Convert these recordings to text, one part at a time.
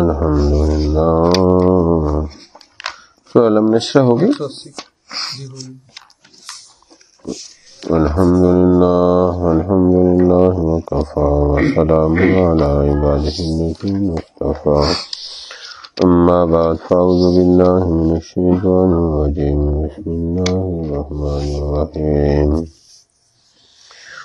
الحمد للہ تو علم نشرہ ہوگی الحمد لله الحمد لله وكفى وسلام على عباده الذين اصطفى أما بعد فأعوذ بالله من الشيطان الرجيم بسم الله الرحمن الرحيم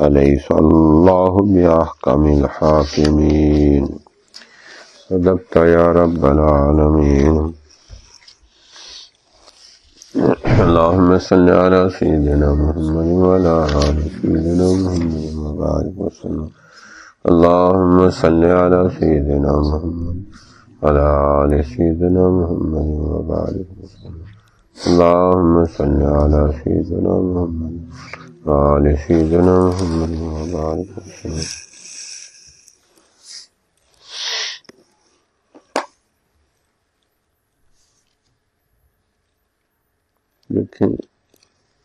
أليس الله بأحكم الحاكمين. صدقت يا رب العالمين. اللهم صل على سيدنا محمد وعلى آل سيدنا محمد وبارك وسلم. اللهم صل على سيدنا محمد وعلى آل سيدنا محمد وبارك وسلم. اللهم صل على سيدنا محمد. وعلى سيدنا محمد وبارك وسلم دیکھیں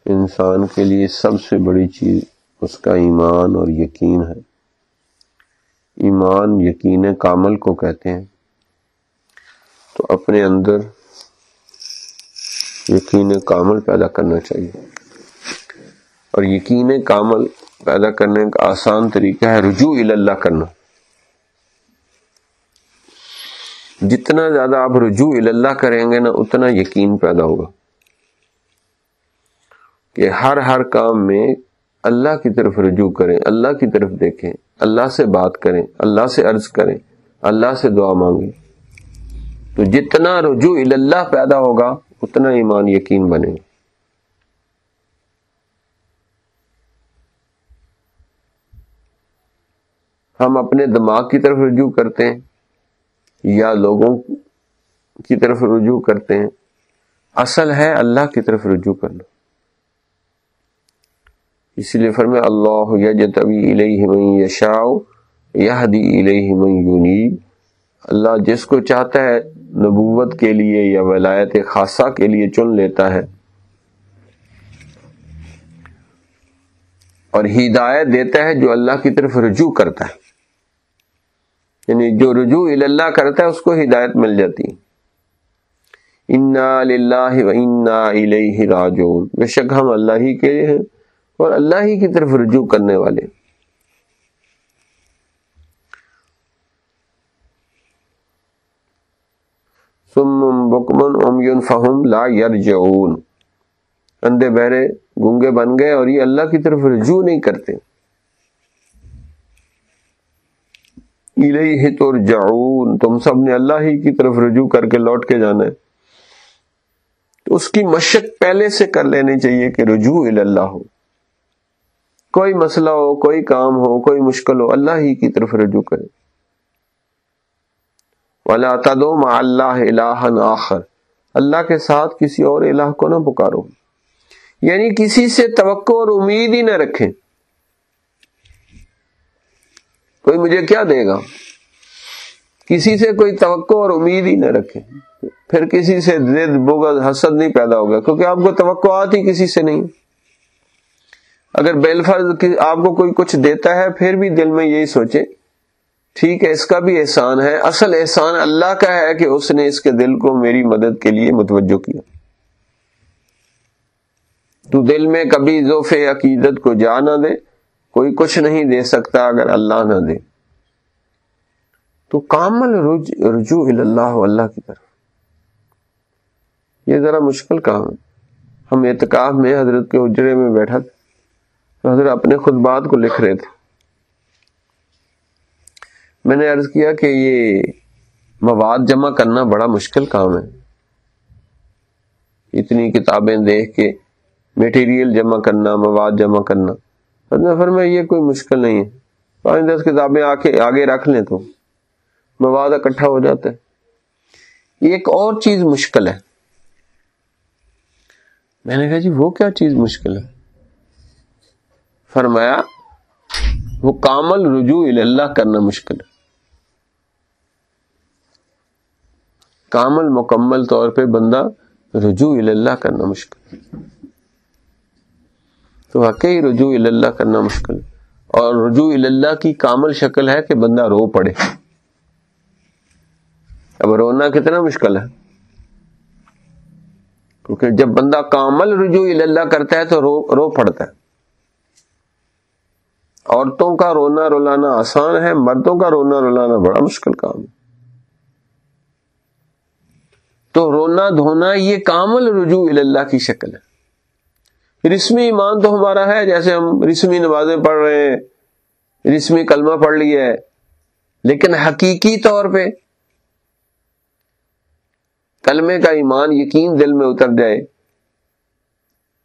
انسان کے لیے سب سے بڑی چیز اس کا ایمان اور یقین ہے۔ ایمان یقین کامل کو کہتے ہیں۔ تو اپنے اندر یقین کامل پیدا کرنا چاہیے۔ اور یقین کامل پیدا کرنے کا آسان طریقہ ہے رجوع اللہ کرنا۔ جتنا زیادہ آپ رجوع اللہ کریں گے نا، اتنا یقین پیدا ہوگا۔ کہ ہر ہر کام میں اللہ کی طرف رجوع کریں، اللہ کی طرف دیکھیں، اللہ سے بات کریں، اللہ سے عرض کریں، اللہ سے دعا مانگیں۔ تو جتنا رجوع اللہ پیدا ہوگا، اتنا ایمان یقین بنے گا۔ ہم اپنے دماغ کی طرف رجوع کرتے ہیں یا لوگوں کی طرف رجوع کرتے ہیں۔ اصل ہے اللہ کی طرف رجوع کرنا۔ اس لیے فرمے اللہ الیہ یشاء یہدی الیہ من یونیب اللہ جس کو چاہتا ہے نبوت کے لیے یا ولایت خاصہ کے لیے چن لیتا ہے اور ہدایت دیتا ہے جو اللہ کی طرف رجوع کرتا ہے۔ یعنی جو رجوع اللہ کرتا ہے، اس کو ہدایت مل جاتی انا للہ و انا الیہ راجعون۔ بے شک ہم اللہ ہی کے ہیں اور اللہ ہی کی طرف رجوع کرنے والے۔ بکمن امیون فہم لا یرجعون اندھے بہرے گونگے بن گئے اور یہ اللہ کی طرف رجوع نہیں کرتے۔ الیہ ترجعون، تم سب نے اللہ ہی کی طرف رجوع کر کے لوٹ کے جانا ہے۔ تو اس کی مشق پہلے سے کر لینی چاہیے کہ رجوع اللہ ہو۔ کوئی مسئلہ ہو، کوئی کام ہو، کوئی مشکل ہو، اللہ ہی کی طرف رجوع کرے۔ ولا تدوم اللہ الہ آخر۔ اللہ کے ساتھ کسی اور الہ کو نہ پکارو۔ یعنی کسی سے توقع اور امید ہی نہ رکھیں۔ کوئی مجھے کیا دے گا؟ کسی سے کوئی توقع اور امید ہی نہ رکھے۔ پھر کسی سے زد بغض، حسد نہیں پیدا ہوگا کیونکہ آپ کو توقعات ہی کسی سے نہیں۔ اگر بیل فرض آپ کو کوئی کچھ دیتا ہے، پھر بھی دل میں یہی سوچے، ٹھیک ہے، اس کا بھی احسان ہے۔ اصل احسان اللہ کا ہے کہ اس نے اس کے دل کو میری مدد کے لیے متوجہ کیا۔ تو دل میں کبھی ذوف عقیدت کو جا نہ دے۔ کوئی کچھ نہیں دے سکتا اگر اللہ نہ دے۔ تو کامل رجوع اللہ اللہ کی طرف۔ یہ ذرا مشکل کام ہے۔ ہم اعتکاف میں حضرت کے اجرے میں بیٹھا تھے حضرت اپنے خطبات کو لکھ رہے تھے۔ میں نے عرض کیا کہ یہ مواد جمع کرنا بڑا مشکل کام ہے۔ اتنی کتابیں دیکھ کے میٹیریل جمع کرنا، مواد جمع کرنا۔ میں یہ کوئی مشکل نہیں ہے۔ پانچ دس کتابیں آ کے آگے رکھ لیں تو مواد اکٹھا ہو جاتا ہے ایک اور چیز مشکل ہے۔ میں نے کہا جی وہ کیا چیز مشکل ہے؟ فرمایا، وہ کامل رجوع اللہ کرنا مشکل ہے۔ کامل مکمل طور پہ بندہ رجوع اللہ کرنا مشکل ہے۔ تو واقعی رجوع اللہ کرنا مشکل اور رجوع اللہ کی کامل شکل ہے کہ بندہ رو پڑے۔ اب رونا کتنا مشکل ہے۔ کیونکہ جب بندہ کامل رجوع اللہ کرتا ہے تو رو رو پڑتا ہے۔ عورتوں کا رونا رولانا آسان ہے، مردوں کا رونا رولانا بڑا مشکل کام ہے۔ تو رونا دھونا یہ کامل رجوع اللہ کی شکل ہے۔ رسمی ایمان تو ہمارا ہے، جیسے ہم رسمی نمازیں پڑھ رہے ہیں، رسمی کلمہ پڑھ لیے ہے، لیکن حقیقی طور پہ کلمے کا ایمان یقین دل میں اتر جائے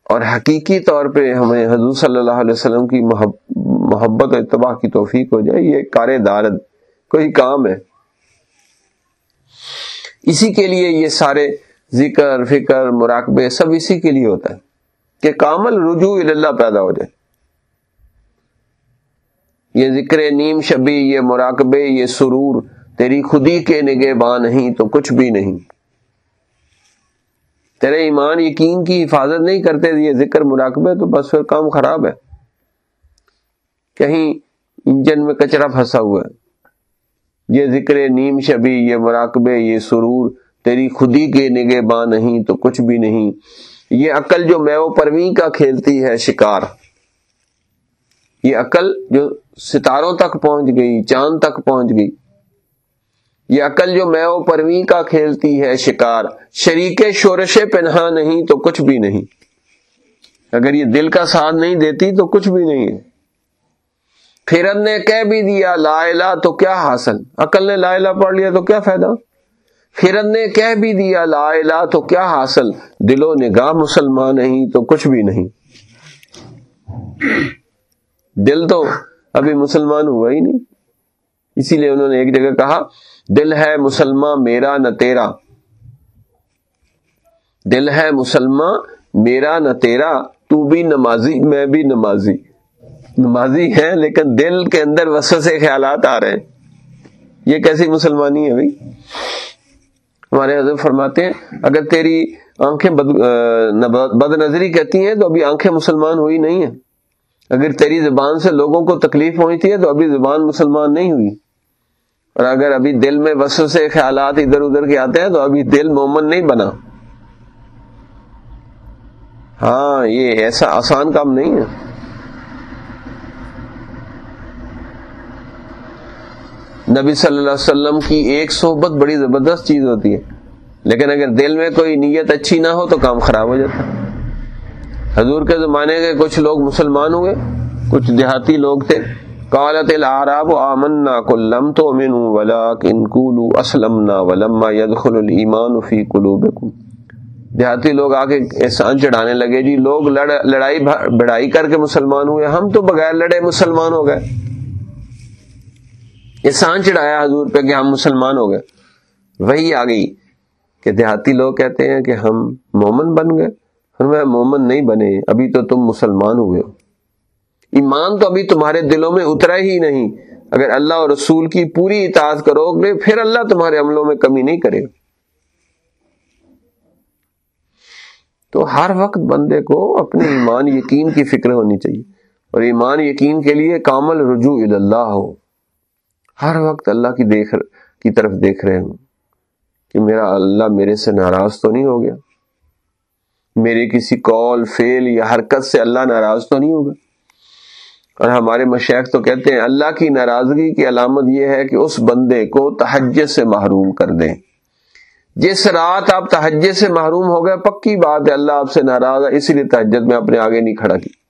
اور حقیقی طور پہ ہمیں حضور صلی اللہ علیہ وسلم کی محبت و اتباع کی توفیق ہو جائے، یہ کار دارد کوئی کام ہے۔ اسی کے لیے یہ سارے ذکر، فکر، مراقبے سب اسی کے لیے ہوتا ہے۔ کہ کامل رجوع اللہ پیدا ہو جائے۔ یہ ذکر نیم شبی، یہ مراقبے، یہ سرور، تیری خودی کے نگے باں نہیں تو کچھ بھی نہیں۔ تیرے ایمان یقین کی حفاظت نہیں کرتے، یہ ذکر مراقبے، تو بس پھر کام خراب ہے۔ کہیں انجن میں کچرا پھنسا ہوا ہے۔ یہ ذکر نیم شبی، یہ مراقبے، یہ سرور، تیری خودی کے نگے باں نہیں تو کچھ بھی نہیں۔ یہ عقل جو میو پرویں کا کھیلتی ہے شکار، یہ عقل جو ستاروں تک پہنچ گئی، چاند تک پہنچ گئی، یہ عقل جو میو پرویں کا کھیلتی ہے شکار، شریک شورش پنہا نہیں تو کچھ بھی نہیں۔ اگر یہ دل کا ساتھ نہیں دیتی تو کچھ بھی نہیں۔ ہے پھر نے کہہ بھی دیا، لا الہ تو کیا حاصل؟ عقل نے لا الہ پڑھ لیا تو کیا فائدہ؟ پھر نے کہہ بھی دیا، لا الہ، تو کیا حاصل؟ دل و نگاہ مسلمان نہیں، تو کچھ بھی نہیں۔ دل تو ابھی مسلمان ہوا ہی نہیں۔ اسی لیے انہوں نے ایک جگہ کہا، دل ہے مسلمان میرا نہ تیرا۔ دل ہے مسلمان میرا نہ تیرا، تو بھی نمازی، میں بھی نمازی۔ نمازی ہے لیکن دل کے اندر وسط سے خیالات آ رہے ہیں۔ یہ کیسی مسلمانی ہے بھائی؟ ہمارے حضرت فرماتے ہیں، اگر تیری آنکھیں بد بد نظری کہتی ہیں تو ابھی آنکھیں مسلمان ہوئی نہیں ہیں۔ اگر تیری زبان سے لوگوں کو تکلیف پہنچتی ہے تو ابھی زبان مسلمان نہیں ہوئی۔ اور اگر ابھی دل میں وسو سے خیالات ادھر ادھر کے آتے ہیں تو ابھی دل مومن نہیں بنا۔ ہاں یہ ایسا آسان کام نہیں ہے۔ نبی صلی اللہ علیہ وسلم کی ایک صحبت بڑی زبردست چیز ہوتی ہے۔ لیکن اگر دل میں کوئی نیت اچھی نہ ہو تو کام خراب ہو جاتا حضور کے زمانے کے کچھ لوگ مسلمان ہوئے، کچھ دیہاتی لوگ تھے۔ قالت العراب آمنا کلم تو اسلمنا ولما يدخل الايمان في قلوبكم۔ دیہاتی لوگ آگے احسان چڑھانے لگے جی لوگ لڑائی بڑائی کر کے مسلمان ہوئے، ہم تو بغیر لڑے مسلمان ہو گئے۔ احسان چڑھایا حضور پہ کہ ہم مسلمان ہو گئے۔ وہی آ گئی کہ دیہاتی لوگ کہتے ہیں کہ ہم مومن بن گئے۔ ہم مومن نہیں بنے، ابھی تو تم مسلمان ہوئے ہو۔ ایمان تو ابھی تمہارے دلوں میں اترا ہی نہیں۔ اگر اللہ اور رسول کی پوری اطاعت کرو گے، پھر اللہ تمہارے عملوں میں کمی نہیں کرے۔ تو ہر وقت بندے کو اپنے ایمان یقین کی فکر ہونی چاہیے۔ اور ایمان یقین کے لیے کامل رجوع اللہ ہو۔ ہر وقت اللہ کی دیکھ کی طرف دیکھ رہے ہوں کہ میرا اللہ میرے سے ناراض تو نہیں ہو گیا؟ میرے کسی کال فیل یا حرکت سے اللہ ناراض تو نہیں ہوگا اور ہمارے مشیخ تو کہتے ہیں اللہ کی ناراضگی کی علامت یہ ہے کہ اس بندے کو تحجد سے محروم کر دیں۔ جس رات آپ تحجد سے محروم ہو گئے، پکی بات ہے اللہ آپ سے ناراض ہے، اسی لیے تحجد میں اپنے آگے نہیں کھڑا کی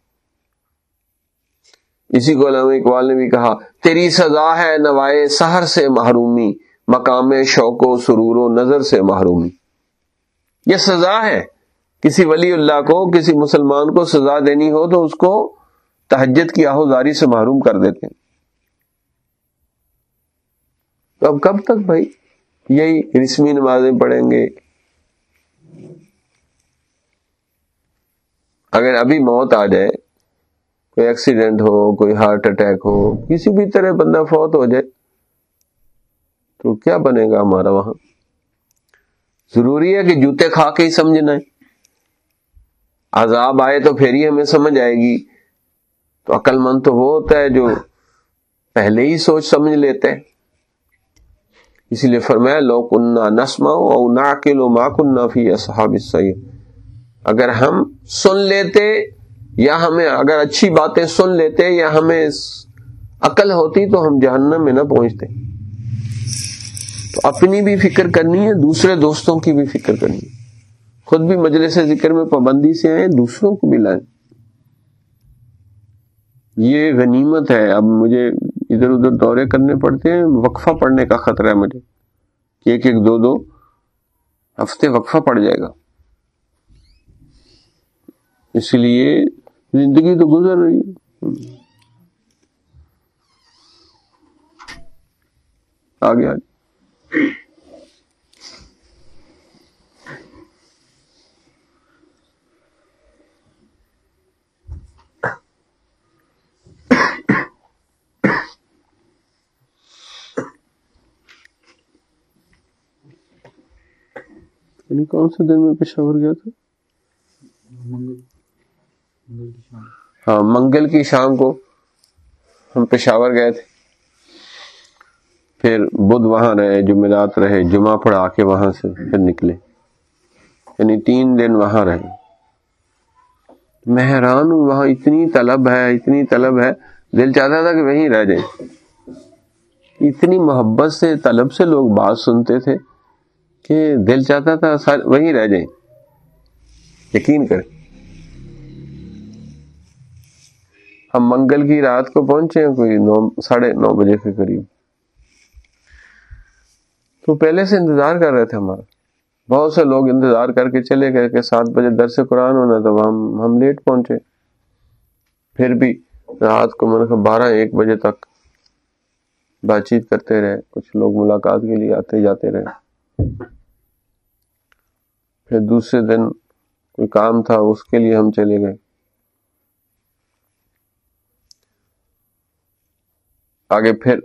اسی کو علامہ اقبال نے بھی کہا، تیری سزا ہے نوائے سہر سے محرومی، مقام شوق و سرور و نظر سے محرومی۔ یہ سزا ہے۔ کسی ولی اللہ کو، کسی مسلمان کو سزا دینی ہو تو اس کو تحجد کی آہوزاری سے محروم کر دیتے ہیں۔ تو اب کب تک بھائی یہی رسمی نمازیں پڑھیں گے؟ اگر ابھی موت آ جائے کوئی ایکسیڈنٹ ہو، کوئی ہارٹ اٹیک ہو، کسی بھی طرح بندہ فوت ہو جائے، تو کیا بنے گا ہمارا وہاں؟ ضروری ہے کہ جوتے کھا کے ہی سمجھنا ہے۔ عذاب آئے تو پھر ہی ہمیں سمجھ آئے گی۔ تو عقل مند تو وہ ہوتا ہے جو پہلے ہی سوچ سمجھ لیتے ہیں اسی لیے فرمایا، لو کنہ نسما او نا ماں کنہ فی اصحاب اگر ہم سن لیتے یا ہمیں اگر اچھی باتیں سن لیتے یا ہمیں عقل ہوتی تو ہم جہنم میں نہ پہنچتے۔ تو اپنی بھی فکر کرنی ہے، دوسرے دوستوں کی بھی فکر کرنی ہے۔ خود بھی مجلس ذکر میں پابندی سے آئیں دوسروں کو بھی لائیں۔ یہ غنیمت ہے۔ اب مجھے ادھر ادھر دورے کرنے پڑتے ہیں، وقفہ پڑنے کا خطرہ ہے مجھے۔ کہ ایک ایک دو دو ہفتے وقفہ پڑ جائے گا۔ اس لیے زندگی تو گزر رہی ہے۔ آگے آگے۔ یعنی کون سے دن میں پشاور گیا تھا؟ ہاں منگل کی شام کو ہم پشاور گئے تھے۔ پھر بدھ وہاں رہے جمعرات رہے، جمعہ پڑھا کے وہاں سے پھر نکلے۔ یعنی تین دن وہاں رہے۔ میں حیران ہوں، وہاں اتنی طلب ہے، اتنی طلب ہے۔ دل چاہتا تھا کہ وہیں رہ جائیں۔ اتنی محبت سے، طلب سے لوگ بات سنتے تھے کہ دل چاہتا تھا وہیں رہ جائیں۔ یقین کر ہم منگل کی رات کو پہنچے ہیں کوئی نو ساڑھے نو بجے کے قریب۔ تو پہلے سے انتظار کر رہے تھے ہمارا۔ بہت سے لوگ انتظار کر کے چلے گئے کہ سات بجے درس قرآن ہونا تو ہم ہم لیٹ پہنچے۔ پھر بھی رات کو میں نے بارہ ایک بجے تک بات چیت کرتے رہے۔ کچھ لوگ ملاقات کے لیے آتے جاتے رہے۔ پھر دوسرے دن کوئی کام تھا، اس کے لیے ہم چلے گئے۔ آگے پھر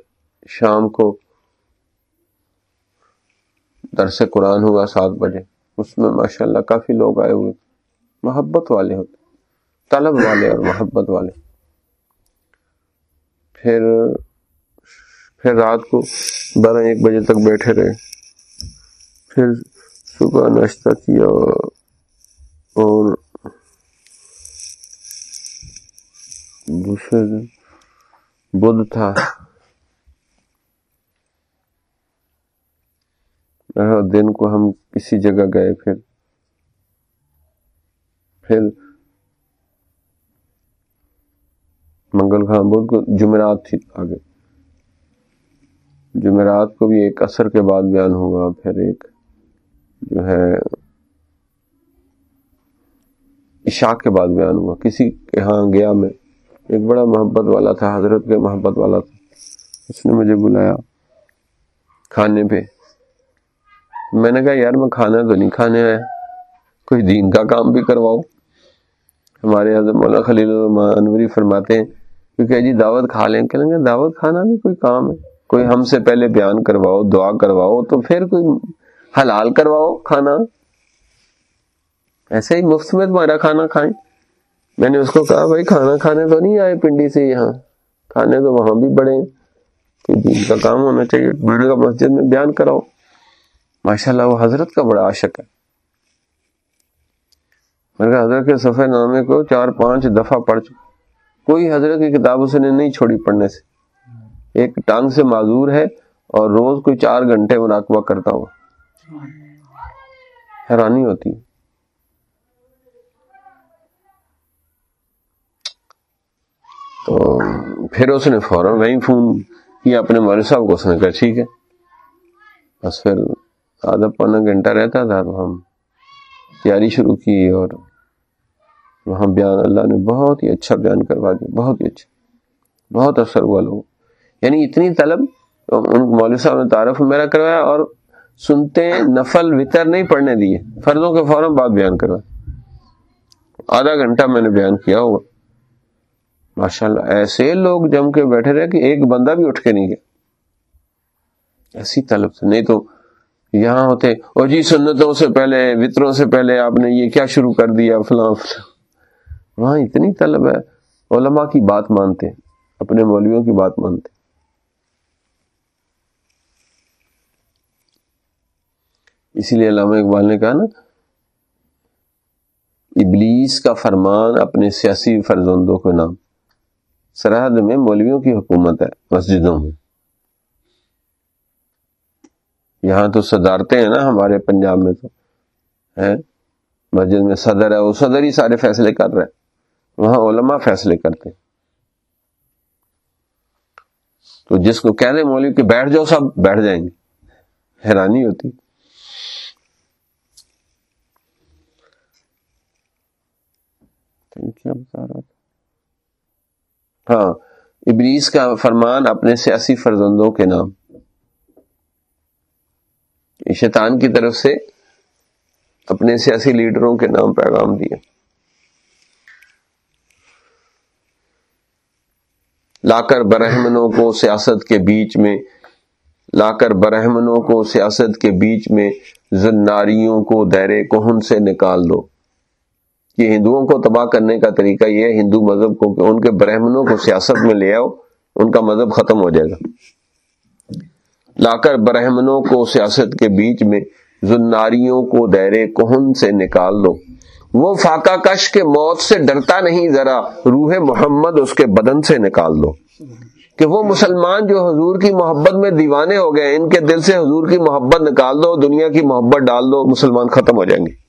شام کو درس قرآن ہوا سات بجے۔ اس میں ماشاء اللہ کافی لوگ آئے ہوئے۔ محبت والے ہوتے۔ طلب والے اور محبت والے۔ پھر پھر رات کو بارہ ایک بجے تک بیٹھے رہے۔ پھر صبح ناشتہ کیا اور دوسرے دن بدھ تھا دن کو ہم کسی جگہ گئے، پھر پھر منگل خان بدھ کو جمعرات تھی آگے۔ جمعرات کو بھی ایک اثر کے بعد بیان ہوگا، پھر ایک جو ہے عشاء کے بعد بیان ہوا کسی کے ہاں گیا میں ایک بڑا محبت والا تھا، حضرت کے محبت والا تھا۔ اس نے مجھے بلایا کھانے پہ۔ میں نے کہا، یار، میں کھانا تو نہیں کھانے آیا۔ کوئی دین کا کام بھی کرواؤ۔ ہمارے حضرت مولانا خلیل انوری فرماتے ہیں کیونکہ جی دعوت کھا لیں۔ کہ دعوت کھانا بھی کوئی کام ہے۔ کوئی ہم سے پہلے بیان کرواؤ، دعا کرواؤ، تو پھر کوئی حلال کرواؤ کھانا۔ ایسے ہی مفت میں تمہارا کھانا کھائیں۔ میں نے اس کو کہا، بھائی کھانا کھانے تو نہیں آئے پنڈی سے یہاں؟ کھانے تو وہاں بھی بڑے دین جی، کا کام ہونا چاہیے کا مسجد میں بیان کراؤ۔ ماشاء اللہ وہ حضرت کا بڑا عاشق ہے۔ حضرت کے صفحہ نامے کو چار پانچ دفعہ پڑھ چکا۔ کوئی حضرت کی کتاب اس نے نہیں چھوڑی پڑھنے سے۔ ایک ٹانگ سے معذور ہے اور روز کوئی چار گھنٹے مراقبہ کرتا ہوا۔ حیرانی ہوتی ہے۔ تو پھر اس نے فوراً وہیں فون کیا اپنے مولوی صاحب کو، اس نے کہا، ٹھیک ہے۔ بس پھر آدھا پونا گھنٹہ رہتا تھا، تو ہم تیاری شروع کی اور وہاں بیان، اللہ نے بہت ہی اچھا بیان کروا دیا، بہت ہی اچھا۔ بہت اثر ہوا لوگ یعنی اتنی طلب، ان مولوی صاحب نے تعارف میرا کروایا اور سنتے نفل وطر نہیں پڑھنے دیے فرضوں کے فوراً بات بیان کروا آدھا گھنٹہ میں نے بیان کیا ہوگا۔ ماشاء اللہ ایسے لوگ جم کے بیٹھے رہے کہ ایک بندہ بھی اٹھ کے نہیں گیا۔ ایسی طلب سے، نہیں تو یہاں ہوتے اور جی سنتوں سے پہلے، وطروں سے پہلے آپ نے یہ کیا شروع کر دیا، فلاں فلاں۔ وہاں اتنی طلب ہے، علماء کی بات مانتے اپنے مولویوں کی بات مانتے اسی لیے علامہ اقبال نے کہا نا، ابلیس کا فرمان اپنے سیاسی فرزندوں کے نام سرحد میں مولویوں کی حکومت ہے، مسجدوں میں۔ یہاں تو صدارتے ہیں نا ہمارے پنجاب میں تو ہے مسجد میں صدر ہے، وہ صدر ہی سارے فیصلے کر رہے وہاں علماء فیصلے کرتے تو جس کو کہہ دیں مولوی کہ بیٹھ جاؤ سب، بیٹھ جائیں گے۔ حیرانی ہوتی۔ کیا بتا رہا تھا؟ ہاں ابلیس کا فرمان اپنے سیاسی فرزندوں کے نام۔ شیطان کی طرف سے اپنے سیاسی لیڈروں کے نام پیغام دیا لا کر برہمنوں کو سیاست کے بیچ میں لا کر برہمنوں کو سیاست کے بیچ میں زناریوں کو دیر کوہن سے نکال دو۔ یہ ہندوؤں کو تباہ کرنے کا طریقہ یہ ہے، ہندو مذہب کو کہ ان کے برہمنوں کو سیاست میں لے آؤ، ان کا مذہب ختم ہو جائے گا۔ لا کر برہمنوں کو سیاست کے بیچ میں زناریوں کو دیر کوہن سے نکال دو۔ وہ فاقہ کش کے موت سے ڈرتا نہیں، ذرا روح محمد اس کے بدن سے نکال دو۔ کہ وہ مسلمان جو حضور کی محبت میں دیوانے ہو گئے، ان کے دل سے حضور کی محبت نکال دو، دنیا کی محبت ڈال دو، مسلمان ختم ہو جائیں گے۔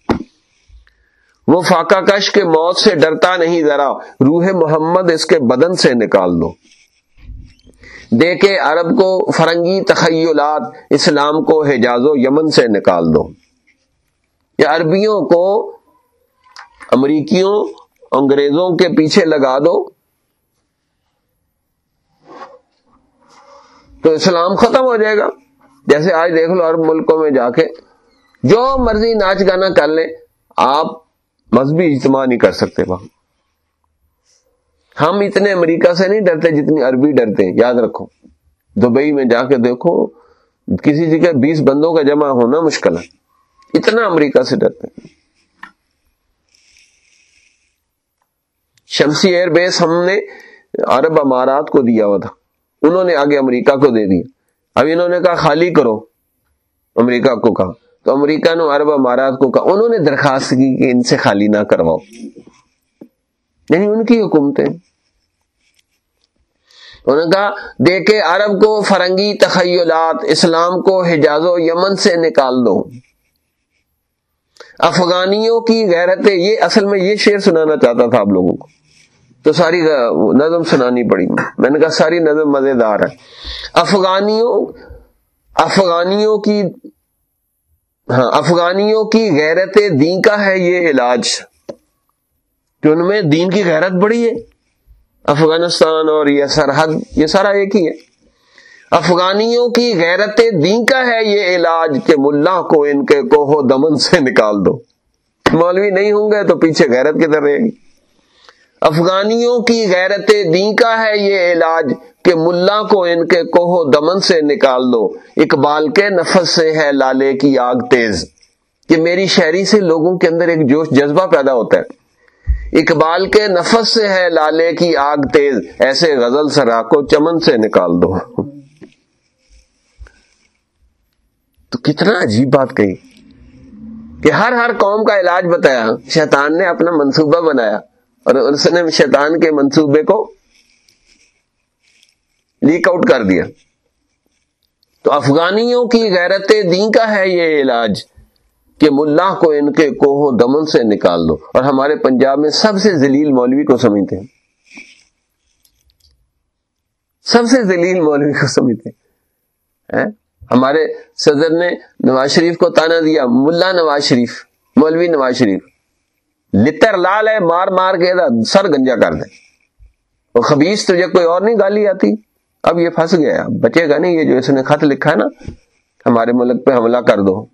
وہ فاقہ کش کے موت سے ڈرتا نہیں، ذرا روح محمد اس کے بدن سے نکال دو۔ دیکھے عرب کو فرنگی تخیلات، اسلام کو حجاز و یمن سے نکال دو۔ یا عربیوں کو امریکیوں، انگریزوں کے پیچھے لگا دو۔ تو اسلام ختم ہو جائے گا۔ جیسے آج دیکھ لو عرب ملکوں میں جا کے، جو مرضی ناچ گانا کر لیں آپ مذہبی اجتماع نہیں کر سکتے وہاں۔ ہم اتنے امریکہ سے نہیں ڈرتے جتنی عربی ڈرتے ہیں، یاد رکھو۔ دبئی میں جا کے دیکھو، کسی جگہ بیس بندوں کا جمع ہونا مشکل ہے۔ اتنا امریکہ سے ڈرتے ہیں۔ شمسی ایئر بیس ہم نے عرب امارات کو دیا ہوا تھا۔ انہوں نے آگے امریکہ کو دے دیا۔ اب انہوں نے کہا، خالی کرو۔ امریکہ کو کہا۔ تو امریکہ نے عرب امارات کو کہا، انہوں نے درخواست کی کہ ان سے خالی نہ کرواؤ۔ یعنی ان کی حکومتیں۔ انہوں نے کہا، دیکھے عرب کو فرنگی تخیلات، اسلام کو حجاز و یمن سے نکال دو۔ افغانیوں کی غیرتیں، یہ اصل میں یہ شعر سنانا چاہتا تھا آپ لوگوں کو۔ تو ساری نظم سنانی پڑی۔ میں نے کہا، ساری نظم مزیدار ہے۔ افغانیوں افغانیوں کی ہاں افغانیوں کی غیرت دین کا ہے یہ علاج۔ کہ ان میں دین کی غیرت بڑی ہے، افغانستان اور یہ سرحد، یہ سارا ایک ہی ہے۔ افغانیوں کی غیرت دین کا ہے یہ علاج کہ ملا کو ان کے کوہو دمن سے نکال دو۔ مولوی نہیں ہوں گے تو پیچھے غیرت کدھر رہے گی؟ افغانیوں کی غیرت دین کا ہے یہ علاج کہ ملا کو ان کے کوہو دمن سے نکال دو۔ اقبال کے نفس سے ہے لالے کی آگ تیز۔ کہ میری شہری سے لوگوں کے اندر ایک جوش جذبہ پیدا ہوتا ہے۔ اقبال کے نفس سے ہے لالے کی آگ تیز۔ ایسے غزل سرا کو چمن سے نکال دو۔ تو کتنا عجیب بات کہی۔ کہ ہر ہر قوم کا علاج بتایا۔ شیطان نے اپنا منصوبہ بنایا۔ اور اس نے شیطان کے منصوبے کو لیک آؤٹ کر دیا۔ تو افغانیوں کی غیرت دین کا ہے یہ علاج کہ ملا کو ان کے کوہو دمن سے نکال دو۔ اور ہمارے پنجاب میں سب سے ذلیل مولوی کو سمجھتے ہیں۔ سب سے ذلیل مولوی کو سمجھتے ہیں۔ ہمارے صدر نے نواز شریف کو تانا دیا، ملا نواز شریف، مولوی نواز شریف۔ لتر لال ہے، مار مار کے سر گنجا کر دے۔ وہ خبیص تجھے کوئی اور نہیں گالی آتی؟ اب یہ پھنس گیا بچے گا نہیں یہ جو اس نے خط لکھا ہے نا، ہمارے ملک پہ حملہ کر دو۔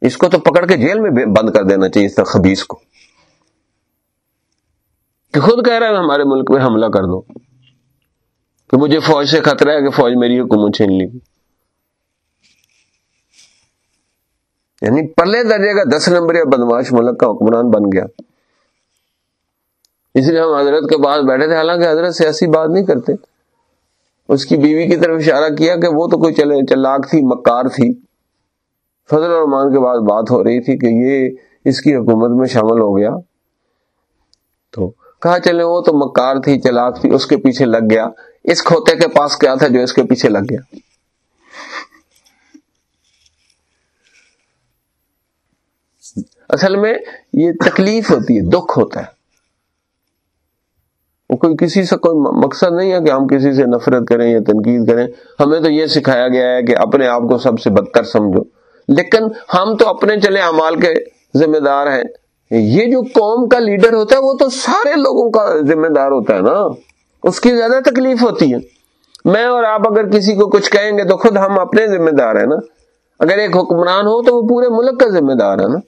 اس کو تو پکڑ کے جیل میں بند کر دینا چاہیے اس خبیص کو۔ کہ خود کہہ رہا ہے ہمارے ملک میں حملہ کر دو۔ کہ مجھے فوج سے خطرہ ہے کہ فوج میری حکومت چھین لی یعنی پلے درجے کا دس نمبر یا بدماش ملک کا حکمران بن گیا۔ اس لیے ہم حضرت کے پاس بیٹھے تھے، حالانکہ حضرت سے ایسی بات نہیں کرتے۔ اس کی بیوی کی طرف اشارہ کیا کہ وہ تو کوئی چلے، چلاک تھی، مکار تھی۔ فضل الرحمان کے بعد بات ہو رہی تھی کہ یہ اس کی حکومت میں شامل ہو گیا۔ تو کہا، چلے، وہ تو مکار تھی، چلاک تھی، اس کے پیچھے لگ گیا۔ اس کھوتے کے پاس کیا تھا جو اس کے پیچھے لگ گیا؟ اصل میں یہ تکلیف ہوتی ہے، دکھ ہوتا ہے۔ وہ کوئی کسی سے کوئی مقصد نہیں ہے کہ ہم کسی سے نفرت کریں یا تنقید کریں۔ ہمیں تو یہ سکھایا گیا ہے کہ اپنے آپ کو سب سے بدتر سمجھو۔ لیکن ہم تو اپنے چلے امال کے ذمہ دار ہیں۔ یہ جو قوم کا لیڈر ہوتا ہے وہ تو سارے لوگوں کا ذمہ دار ہوتا ہے نا۔ اس کی زیادہ تکلیف ہوتی ہے۔ میں اور آپ اگر کسی کو کچھ کہیں گے تو خود ہم اپنے ذمہ دار ہیں نا۔ اگر ایک حکمران ہو تو وہ پورے ملک کا ذمہ دار ہے نا۔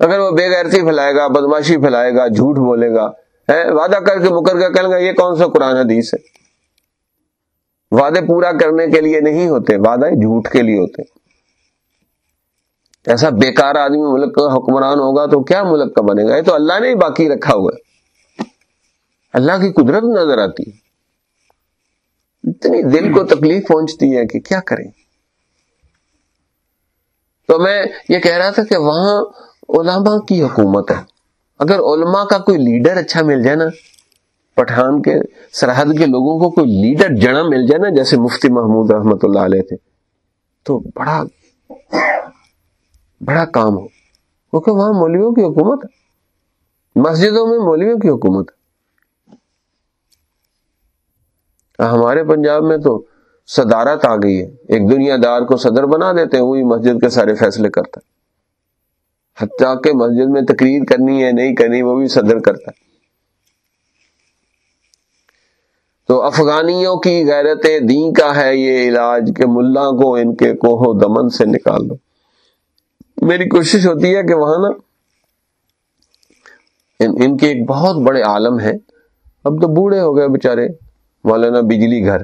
اگر وہ بے غیرتی پھیلائے گا، بدماشی پھیلائے گا، جھوٹ بولے گا وعدہ کر کے مکر کے گا یہ کون سا قرآن حدیث ہے؟ وعدے پورا کرنے کے لیے نہیں ہوتے وعدہ جھوٹ کے لیے ہوتے۔ ایسا بیکار آدمی ملک کا حکمران ہوگا تو کیا ملک کا بنے گا؟ یہ تو اللہ نے ہی باقی رکھا ہوا ہے۔ اللہ کی قدرت نظر آتی۔ ہے اتنی دل کو تکلیف پہنچتی ہے کہ کیا کریں۔ تو میں یہ کہہ رہا تھا کہ وہاں علماء کی حکومت ہے۔ اگر علماء کا کوئی لیڈر اچھا مل جائے نا، پٹھان کے، سرحد کے لوگوں کو کوئی لیڈر جڑا مل جائے نا، جیسے مفتی محمود رحمت اللہ علیہ تھے، تو بڑا بڑا کام ہو۔ کیونکہ وہاں مولویوں کی حکومت مسجدوں میں مولویوں کی حکومت ہمارے پنجاب میں تو صدارت آ گئی ہے۔ ایک دنیا دار کو صدر بنا دیتے ہیں، وہی مسجد کے سارے فیصلے کرتا ہے۔ حتیٰ کہ مسجد میں تقریر کرنی ہے نہیں کرنی وہ بھی صدر کرتا ہے۔ تو افغانیوں کی غیرت دین کا ہے یہ علاج کہ ملا کو ان کے کوہو دمن سے نکال دو۔ میری کوشش ہوتی ہے کہ وہاں نا ان, ان کے ایک بہت بڑے عالم ہیں۔ اب تو بوڑھے ہو گئے بےچارے مولانا بجلی گھر۔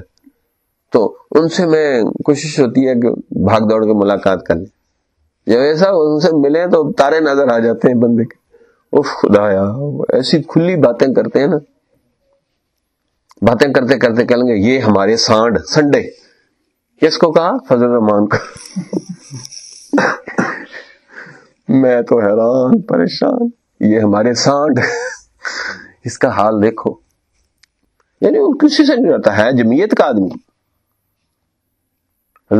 تو ان سے میں کوشش ہوتی ہے کہ بھاگ دوڑ کے ملاقات کر لیں۔ جب ایسا ان سے ملے تو تارے نظر آ جاتے ہیں بندے کے۔ اف خدایا ایسی کھلی باتیں کرتے ہیں نا۔ باتیں کرتے کرتے کہیں گے یہ ہمارے سانڈ، سنڈے۔ کس کو کہا؟ فضل رحمان کو۔ میں تو حیران، پریشان۔ یہ ہمارے سانڈ۔ اس کا حال دیکھو۔ یعنی وہ کسی سے نہیں رہتا ہے جمیت کا آدمی۔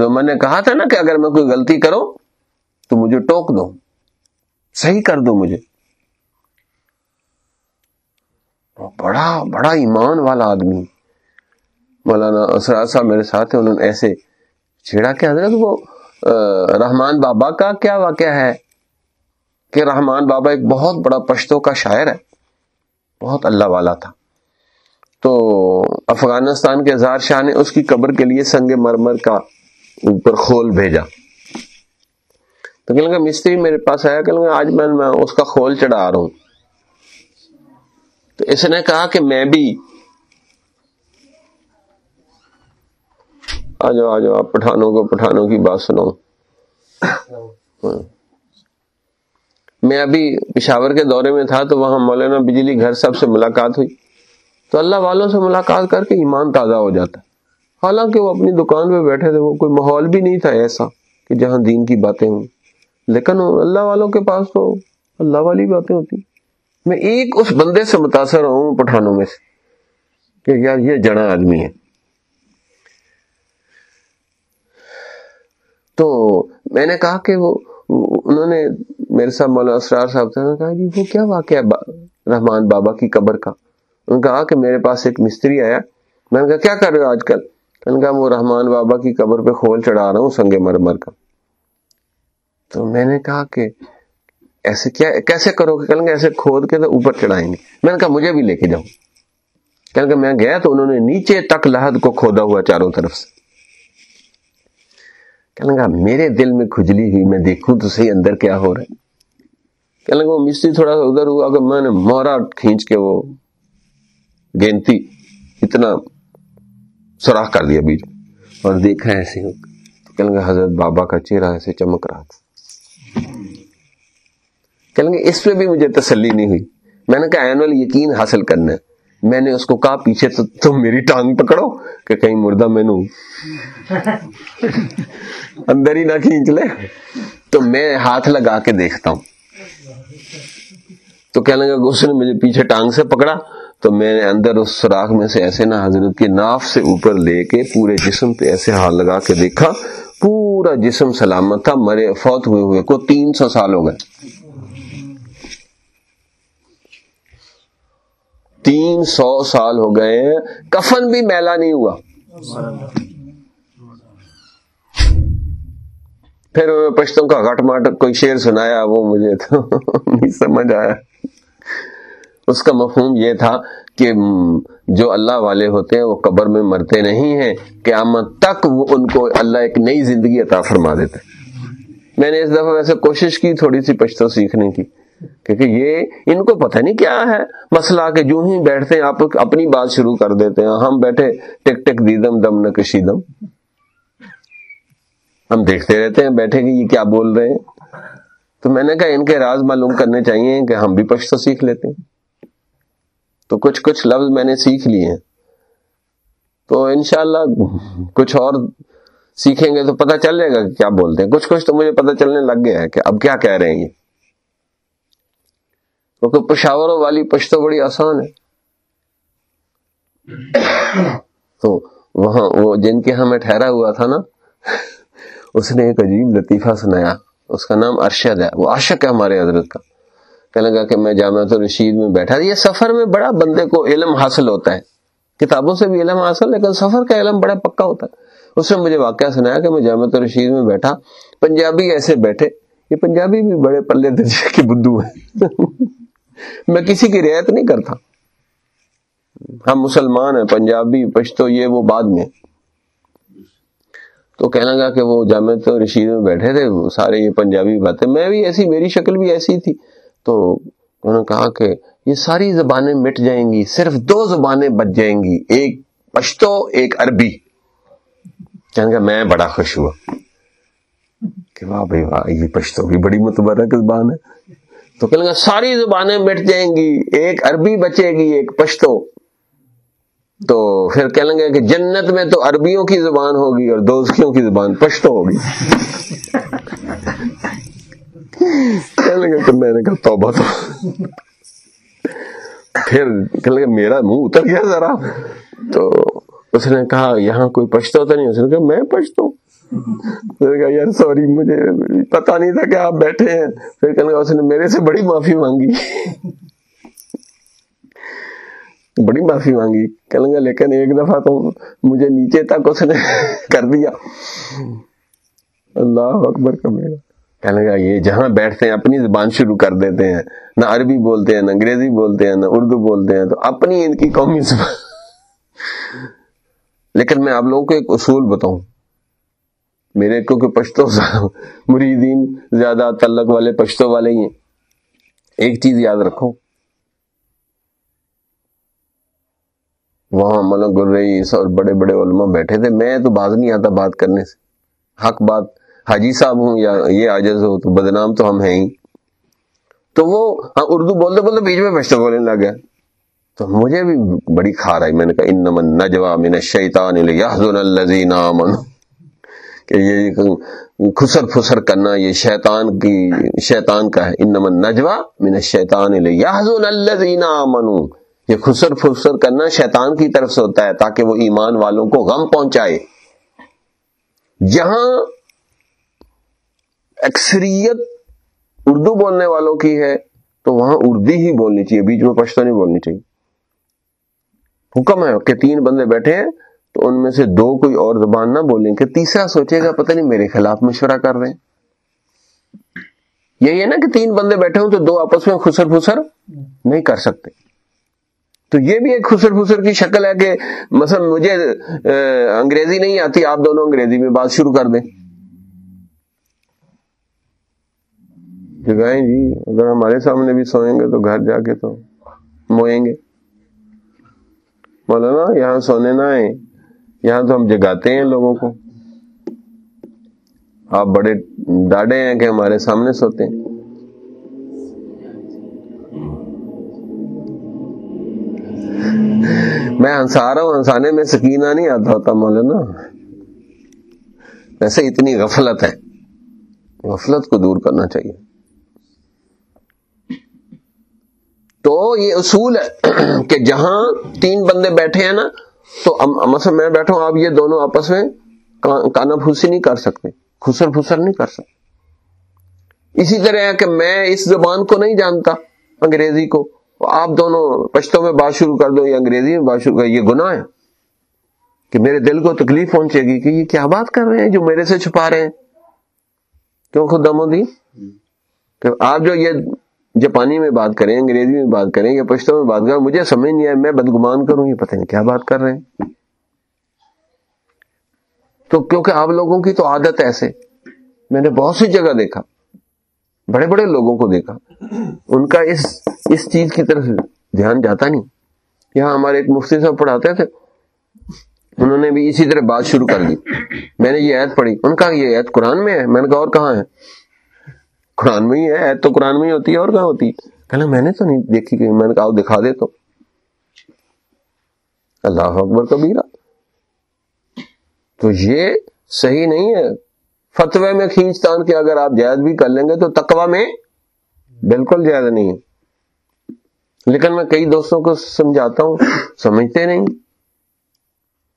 میں نے کہا تھا نا کہ اگر میں کوئی غلطی کروں تو مجھے ٹوک دو۔ صحیح کر دو مجھے۔ بڑا بڑا ایمان والا آدمی۔ مولانا اسرار صاحب میرے ساتھ ہیں، انہوں نے ایسے چھیڑا کہ حضرت وہ رحمان بابا کا کیا واقعہ ہے؟ کہ رحمان بابا ایک بہت بڑا پشتوں کا شاعر ہے۔ بہت اللہ والا تھا۔ تو افغانستان کے زار شاہ نے اس کی قبر کے لیے سنگ مرمر کا اوپر کھول بھیجا۔ تو کہ مستری میرے پاس آیا کہ آج میں میں اس کا کھول چڑھا رہا ہوں۔ تو اس نے کہا کہ میں بھی۔ آ جاؤ آ جاؤ آپ پٹھانوں کو، پٹھانوں کی بات سناؤ میں ابھی پشاور کے دورے میں تھا تو وہاں مولانا بجلی گھر سب سے ملاقات ہوئی۔ تو اللہ والوں سے ملاقات کر کے ایمان تازہ ہو جاتا۔ ہے حالانکہ وہ اپنی دکان پہ بیٹھے تھے، وہ کوئی ماحول بھی نہیں تھا ایسا کہ جہاں دین کی باتیں ہوں۔ لیکن اللہ والوں کے پاس تو اللہ والی باتیں ہوتی میں ایک اس بندے سے متاثر ہوں پٹھانوں میں سے کہ یار یہ جڑا آدمی ہے۔ تو میں نے کہا کہ وہ انہوں نے میرے ساتھ مولانا اسرار صاحب سے کہا جی وہ کیا واقعہ رحمان بابا کی قبر کا؟ انہوں نے کہا کہ میرے پاس ایک مستری آیا۔ میں نے کہا، کیا کر رہے ہو آج کل؟ میں نے کہا وہ رحمان بابا کی قبر پہ کھول چڑھا رہا ہوں سنگ مرمر کا۔ تو میں نے کہا کہ ایسے کیا کیسے کرو گے؟ کہ ایسے کھود کے تو اوپر چڑھائیں گے۔ میں نے کہا مجھے بھی لے کے جاؤ۔ کہ میں گیا تو انہوں نے نیچے تک لہد کو کھودا ہوا چاروں طرف سے۔ کہنے لگا میرے دل میں کھجلی ہوئی، میں دیکھوں تو صحیح اندر کیا ہو رہا ہے۔ کہنے لگا وہ مستری تھوڑا سا ادھر ہوا کہ میں نے مورا کھینچ کے وہ گینتی اتنا سوراخ کر دیا بیچ اور دیکھا ایسے ہو۔ کہنے لگا حضرت بابا کا چہرہ ایسے چمک رہا تھا۔ کہنے لگا اس پہ بھی مجھے تسلی نہیں ہوئی۔ میں نے کہا، اینول، یقین حاصل کرنا ہے۔ میں نے اس کو کہا، پیچھے تو تم میری ٹانگ پکڑو کہ کہیں مردہ میں نو اندر ہی نہ کھینچ لے۔ تو میں ہاتھ لگا کے دیکھتا ہوں۔ تو کہنے لگا، اس نے مجھے پیچھے ٹانگ سے پکڑا۔ تو میں نے اندر اس سوراخ میں سے ایسے نہ حضرت کی ناف سے اوپر لے کے پورے جسم پہ ایسے ہاتھ لگا کے دیکھا۔ پورا جسم سلامت تھا۔ مرے، فوت ہوئے ہوئے کو تین سو سال ہو گئے۔ تین سو سال ہو گئے کفن بھی میلا نہیں ہوا۔ پھر پشتوں کا گٹ ماٹ کوئی شیر سنایا، وہ مجھے تو نہیں سمجھ آیا۔ اس کا مفہوم یہ تھا کہ جو اللہ والے ہوتے ہیں، وہ قبر میں مرتے نہیں ہیں۔ قیامت تک وہ ان کو اللہ ایک نئی زندگی عطا فرما دیتے۔ میں نے اس دفعہ ویسے کوشش کی، تھوڑی سی پشتو سیکھنے کی۔ کیونکہ یہ ان کو پتہ نہیں کیا ہے۔ مسئلہ کہ جو ہی بیٹھتے ہیں، آپ اپنی بات شروع کر دیتے ہیں۔ ہم بیٹھے ٹک ٹک دیدم، دم نہ کشی دم ہم دیکھتے رہتے ہیں، بیٹھے کہ یہ کیا بول رہے ہیں۔ تو میں نے کہا، ان کے راز معلوم کرنے چاہیے کہ ہم بھی پشتو سیکھ لیتے ہیں۔ تو کچھ کچھ لفظ میں نے سیکھ لیے ہیں۔ تو انشاءاللہ کچھ اور سیکھیں گے تو پتہ چل جائے گا کہ کیا بولتے ہیں۔ کچھ کچھ تو مجھے پتہ چلنے لگ گیا ہے کہ اب کیا کہہ رہے ہیں یہ۔ کیونکہ پشاوروں والی پشتو بڑی آسان ہے۔ تو وہاں وہ جن کے ہاں ہمیں ٹھہرا ہوا تھا نا، اس نے ایک عجیب لطیفہ سنایا۔ اس کا نام ارشد ہے۔ وہ عاشق ہے ہمارے حضرت کا۔ کہنے لگا کہ میں جامع رشید میں بیٹھا۔ یہ سفر میں بڑا بندے کو علم حاصل ہوتا ہے۔ کتابوں سے بھی علم حاصل، لیکن سفر کا علم بڑا پکا ہوتا ہے۔ اس نے مجھے واقعہ سنایا کہ میں جامع رشید میں بیٹھا۔ پنجابی ایسے بیٹھے۔ یہ پنجابی بھی بڑے پلے درجے کے بدھو ہیں۔ میں کسی کی رعایت نہیں کرتا۔ ہم مسلمان ہیں، پنجابی، پشتو، یہ وہ بعد میں۔ تو کہنا گا کہ وہ جامع تو رشید میں بیٹھے تھے سارے یہ پنجابی باتیں۔ میں بھی ایسی، میری شکل بھی ایسی تھی۔ تو انہوں نے کہا کہ یہ ساری زبانیں مٹ جائیں گی، صرف دو زبانیں بچ جائیں گی، ایک پشتو، ایک عربی۔ کہنے کا میں بڑا خوش ہوا کہ واہ بھائی، واہ، یہ پشتو بھی بڑی متبرک زبان ہے۔ تو کہنے گا ساری زبانیں مٹ جائیں گی، ایک عربی بچے گی، ایک پشتو۔ تو پھر کہنے گے کہ جنت میں تو عربیوں کی زبان ہوگی اور دوستیوں کی زبان پشتو ہوگی۔ گے کہ میں نے کہا، توبہ تو۔ پھر کہنے لگا میرا منہ اتر گیا ذرا۔ تو اس نے کہا، یہاں کوئی پشتو تو نہیں۔ اس نے کہا، میں پشتو کہا، یار سوری مجھے پتا نہیں تھا کہ آپ بیٹھے ہیں. پھر کہنے اس نے میرے سے بڑی معافی مانگی. بڑی معافی مانگی۔ کہنے گا لیکن ایک دفعہ تو مجھے نیچے تک اس نے کر دیا. اللہ اکبر کا میرا۔ کہنے گا یہ جہاں بیٹھتے ہیں، اپنی زبان شروع کر دیتے ہیں۔ نہ عربی بولتے ہیں، نہ انگریزی بولتے ہیں، نہ اردو بولتے ہیں، تو اپنی ان کی قومی زبان۔ لیکن میں آپ لوگوں کو ایک اصول بتاؤں۔ میرے کیونکہ پشتو مریدین زیادہ تعلق والے پشتو والے ہی ہیں۔ ایک چیز یاد رکھو۔ وہاں ملک گر رئیس اور بڑے بڑے علماء بیٹھے تھے۔ میں تو باز نہیں آتا بات کرنے سے۔ حق بات، حاجی صاحب ہوں یا یہ آجز ہو تو بدنام تو ہم ہیں ہی۔ تو وہ ہاں اردو بولتے بولتے بیچ میں پشتو بولنے لگ گیا۔ تو مجھے بھی بڑی کھار آئی۔ میں نے کہا ان نجوا من الشیطان لیحزن الذین آمنوا۔ کہ یہ خسر پھسر کرنا، یہ شیطان کی، شیطان کا ہے۔ انما نجوا من الشیطان لیحزن الذین آمنوا یہ خسر پھسر کرنا شیطان کی طرف سے ہوتا ہے تاکہ وہ ایمان والوں کو غم پہنچائے۔ جہاں اکثریت اردو بولنے والوں کی ہے، تو وہاں اردو ہی بولنی چاہیے، بیچ میں پشتو نہیں بولنی چاہیے۔ حکم ہے کہ تین بندے بیٹھے ہیں تو ان میں سے دو کوئی اور زبان نہ بولیں کہ تیسرا سوچے گا پتہ نہیں میرے خلاف مشورہ کر رہے ہیں۔ یہی ہے نا کہ تین بندے بیٹھے ہوں تو دو آپس میں خسر پھسر نہیں کر سکتے۔ تو یہ بھی ایک خسر پھسر کی شکل ہے کہ مثلا مجھے انگریزی نہیں آتی، آپ دونوں انگریزی میں بات شروع کر دیں۔ جگائیں جی اگر ہمارے سامنے بھی سوئیں گے تو گھر جا کے تو موئیں گے۔ مولانا، یہاں سونے نہ آئے یہاں تو ہم جگاتے ہیں لوگوں کو۔ آپ بڑے ڈاڈے ہیں کہ ہمارے سامنے سوتے ہیں۔ میں ہنسا رہا ہوں ہنسانے میں سکینہ نہیں آتا ہوتا مولانا۔ ویسے اتنی غفلت ہے۔ غفلت کو دور کرنا چاہیے۔ تو یہ اصول ہے کہ جہاں تین بندے بیٹھے ہیں نا تو مثلا میں بیٹھا ہوں، آپ یہ دونوں آپس میں کانا پھوسی نہیں کر سکتے۔ خسر پھسر نہیں کر سکتے۔ اسی طرح ہے کہ میں اس زبان کو نہیں جانتا، انگریزی کو۔ آپ دونوں پشتوں میں بات شروع کر دو یا انگریزی میں بات شروع کر یہ گناہ ہے۔ کہ میرے دل کو تکلیف پہنچے گی کہ یہ کیا بات کر رہے ہیں جو میرے سے چھپا رہے ہیں۔ کیوں خود دمو دی کہ آپ جو یہ جاپانی میں بات کریں، انگریزی میں بات کریں یا پشتوں میں بات کریں، مجھے سمجھ نہیں آئے میں بدگمان کروں، یہ پتہ نہیں کیا بات کر رہے ہیں۔ تو کیونکہ آپ لوگوں کی تو عادت ایسے۔ میں نے بہت سی جگہ دیکھا، بڑے بڑے لوگوں کو دیکھا۔ ان کا اس اس چیز کی طرف دھیان جاتا نہیں۔ یہاں ہمارے ایک مفتی صاحب پڑھاتے تھے، انہوں نے بھی اسی طرح بات شروع کر دی۔ میں نے یہ عید پڑھی، ان کا یہ عید قرآن میں ہے، میں نے کہا اور کہاں ہے؟ قرآن میں ہی ہے تو قرآن میں ہی ہوتی ہے، اور کہاں ہوتی ہے؟ کہنا میں نے تو نہیں دیکھی کہ میں نے کہا دکھا دے تو۔ اللہ اکبر کبیرہ۔ تو یہ صحیح نہیں ہے۔ فتوے میں کھینچ تان کے اگر آپ جائز بھی کر لیں گے تو تقوا میں بالکل جائز نہیں ہے۔ لیکن میں کئی دوستوں کو سمجھاتا ہوں، سمجھتے نہیں۔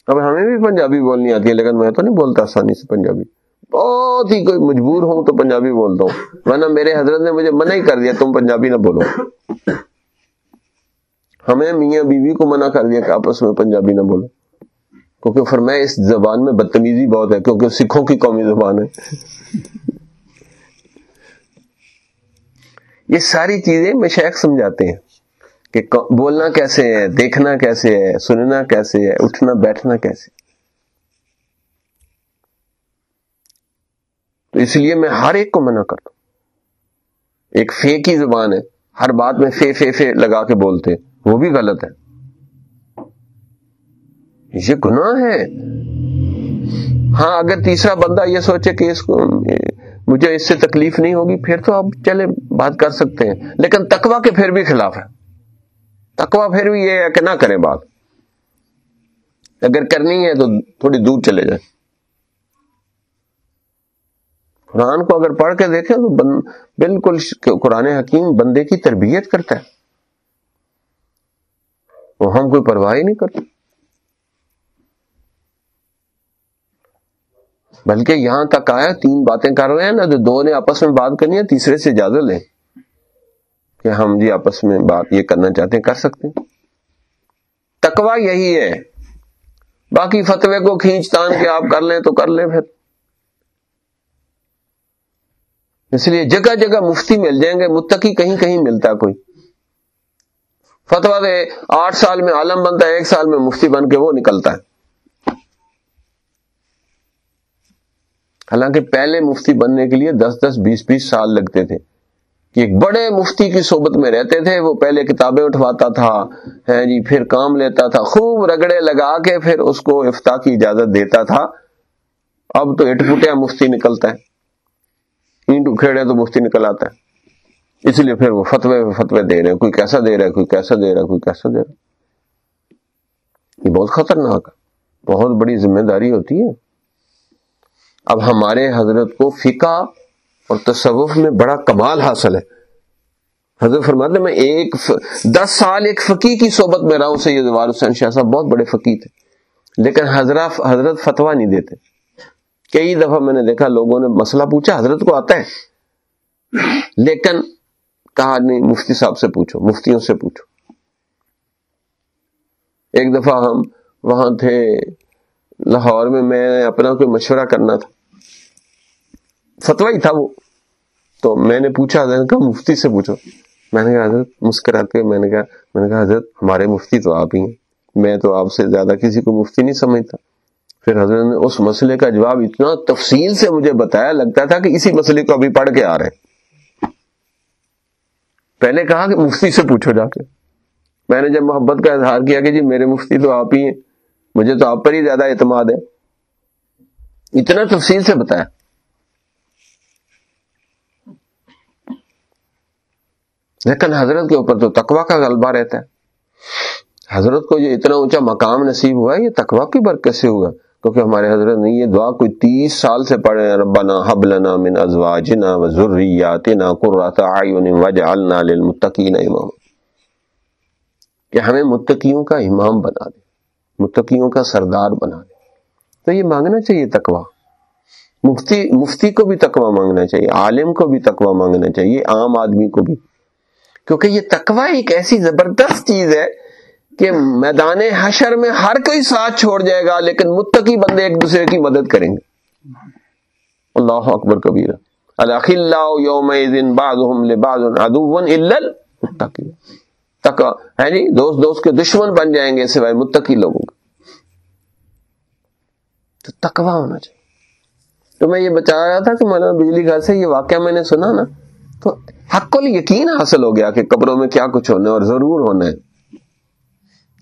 اب ہمیں بھی پنجابی بولنی آتی ہے، لیکن میں تو نہیں بولتا آسانی سے پنجابی۔ بہت ہی کوئی مجبور ہوں تو پنجابی بولتا ہوں۔ ورنہ میرے حضرت نے مجھے منع ہی کر دیا، تم پنجابی نہ بولو۔ ہمیں میاں بیوی کو منع کر دیا کہ آپس میں پنجابی نہ بولو۔ کیونکہ فرمایا اس زبان میں بدتمیزی بہت ہے، کیونکہ سکھوں کی قومی زبان ہے۔ یہ ساری چیزیں میں شیخ سمجھاتے ہیں کہ بولنا کیسے ہے، دیکھنا کیسے ہے، سننا کیسے ہے، اٹھنا بیٹھنا کیسے تو اس لیے میں ہر ایک کو منع کرتا ہوں۔ ایک فے کی زبان ہے، ہر بات میں فے فے فے لگا کے بولتے وہ بھی غلط ہے۔ یہ گناہ ہے۔ ہاں اگر تیسرا بندہ یہ سوچے کہ اس کو مجھے اس سے تکلیف نہیں ہوگی، پھر تو آپ چلے بات کر سکتے ہیں۔ لیکن تکوا کے پھر بھی خلاف ہے۔ تکوا پھر بھی یہ ہے کہ نہ کریں بات۔ اگر کرنی ہے تو تھوڑی دور چلے جائیں۔ قرآن کو اگر پڑھ کے دیکھیں تو بالکل قرآن حکیم بندے کی تربیت کرتا ہے۔ وہ ہم کوئی پرواہ ہی نہیں کرتے۔ بلکہ یہاں تک آیا، تین باتیں کر رہے ہیں نا تو دو نے آپس میں بات کرنی ہے، تیسرے سے اجازت لیں۔ کہ ہم جی آپس میں بات یہ کرنا چاہتے ہیں، کر سکتے ہیں۔ تکوا یہی ہے۔ باقی فتوے کو کھینچ تان کے آپ کر لیں تو کر لیں پھر۔ اس لیے جگہ جگہ مفتی مل جائیں گے، متقی کہیں کہیں ملتا کوئی۔ فتوا دے آٹھ سال میں عالم بنتا ہے، ایک سال میں مفتی بن کے وہ نکلتا ہے۔ حالانکہ پہلے مفتی بننے کے لیے دس دس بیس بیس سال لگتے تھے۔ کہ ایک بڑے مفتی کی صحبت میں رہتے تھے، وہ پہلے کتابیں اٹھواتا تھا، ہے جی پھر کام لیتا تھا، خوب رگڑے لگا کے پھر اس کو افتا کی اجازت دیتا تھا۔ اب تو اٹ پٹیا مفتی نکلتا ہے۔ اینٹ اکھیڑے تو مفتی نکل آتا ہے۔ اس لیے پھر وہ فتوے فتوے دے رہے ہیں۔ کوئی کیسا دے رہا ہے، کوئی کیسا دے رہا ہے، کوئی کیسا دے رہا ہے۔ یہ بہت خطرناک ہے۔ بہت بڑی ذمہ داری ہوتی ہے۔ اب ہمارے حضرت کو فقہ اور تصوف میں بڑا کمال حاصل ہے۔ حضرت فرماتے میں ایک ف... دس سال ایک فقی کی صحبت میں رہا ہوں، سید حسین شاہ صاحب بہت بڑے فقی تھے۔ لیکن حضرت حضرت فتوا نہیں دیتے۔ کئی دفعہ میں نے دیکھا لوگوں نے مسئلہ پوچھا، حضرت کو آتا ہے لیکن کہا نہیں، مفتی صاحب سے پوچھو، مفتیوں سے پوچھو۔ ایک دفعہ ہم وہاں تھے، لاہور میں میں اپنا کوئی مشورہ کرنا تھا۔ فتوا ہی تھا وہ۔ تو میں نے پوچھا حضرت کہا، مفتی سے پوچھو۔ میں نے کہا، حضرت مسکراتے میں نے کہا، میں نے کہا، حضرت ہمارے مفتی تو آپ ہی ہیں۔ میں تو آپ سے زیادہ کسی کو مفتی نہیں سمجھتا۔ پھر حضرت نے اس مسئلے کا جواب اتنا تفصیل سے مجھے بتایا، لگتا تھا کہ اسی مسئلے کو ابھی پڑھ کے آ رہے ہیں۔ پہلے کہا کہ مفتی سے پوچھو جا کے۔ میں نے جب محبت کا اظہار کیا کہ جی میرے مفتی تو آپ ہی ہیں، مجھے تو آپ پر ہی زیادہ اعتماد ہے۔ اتنا تفصیل سے بتایا۔ لیکن حضرت کے اوپر تو تقوا کا غلبہ رہتا ہے۔ حضرت کو جو اتنا اونچا مقام نصیب ہوا ہے یہ تقوا کی برکت سے ہوا۔ کیونکہ ہمارے حضرت نے یہ دعا کوئی تیس سال سے پڑھے ربنا حبلنا من ازواجنا و ذریاتنا قرۃ اعین وجعلنا للمتقین امام کہ ہمیں متقیوں کا امام بنا دے، متقیوں کا سردار بنا دے۔ تو یہ مانگنا چاہیے تقوا مفتی مفتی کو بھی تقوا مانگنا چاہیے، عالم کو بھی تقوا مانگنا چاہیے، عام آدمی کو بھی۔ کیونکہ یہ تقوا ایک ایسی زبردست چیز ہے کہ میدان حشر میں ہر کوئی ساتھ چھوڑ جائے گا، لیکن متقی بندے ایک دوسرے کی مدد کریں گے۔ اللہ اکبر کبیر۔ یوم ہے جی دوست دوست کے دشمن بن جائیں گے سوائے متقی لوگوں کا تو تقوا ہونا چاہیے۔ تو میں یہ بچا رہا تھا کہ مولانا بجلی گھر سے یہ واقعہ میں نے سنا نا، تو حق کو یقین حاصل ہو گیا کہ قبروں میں کیا کچھ ہونا ہے اور ضرور ہونا ہے۔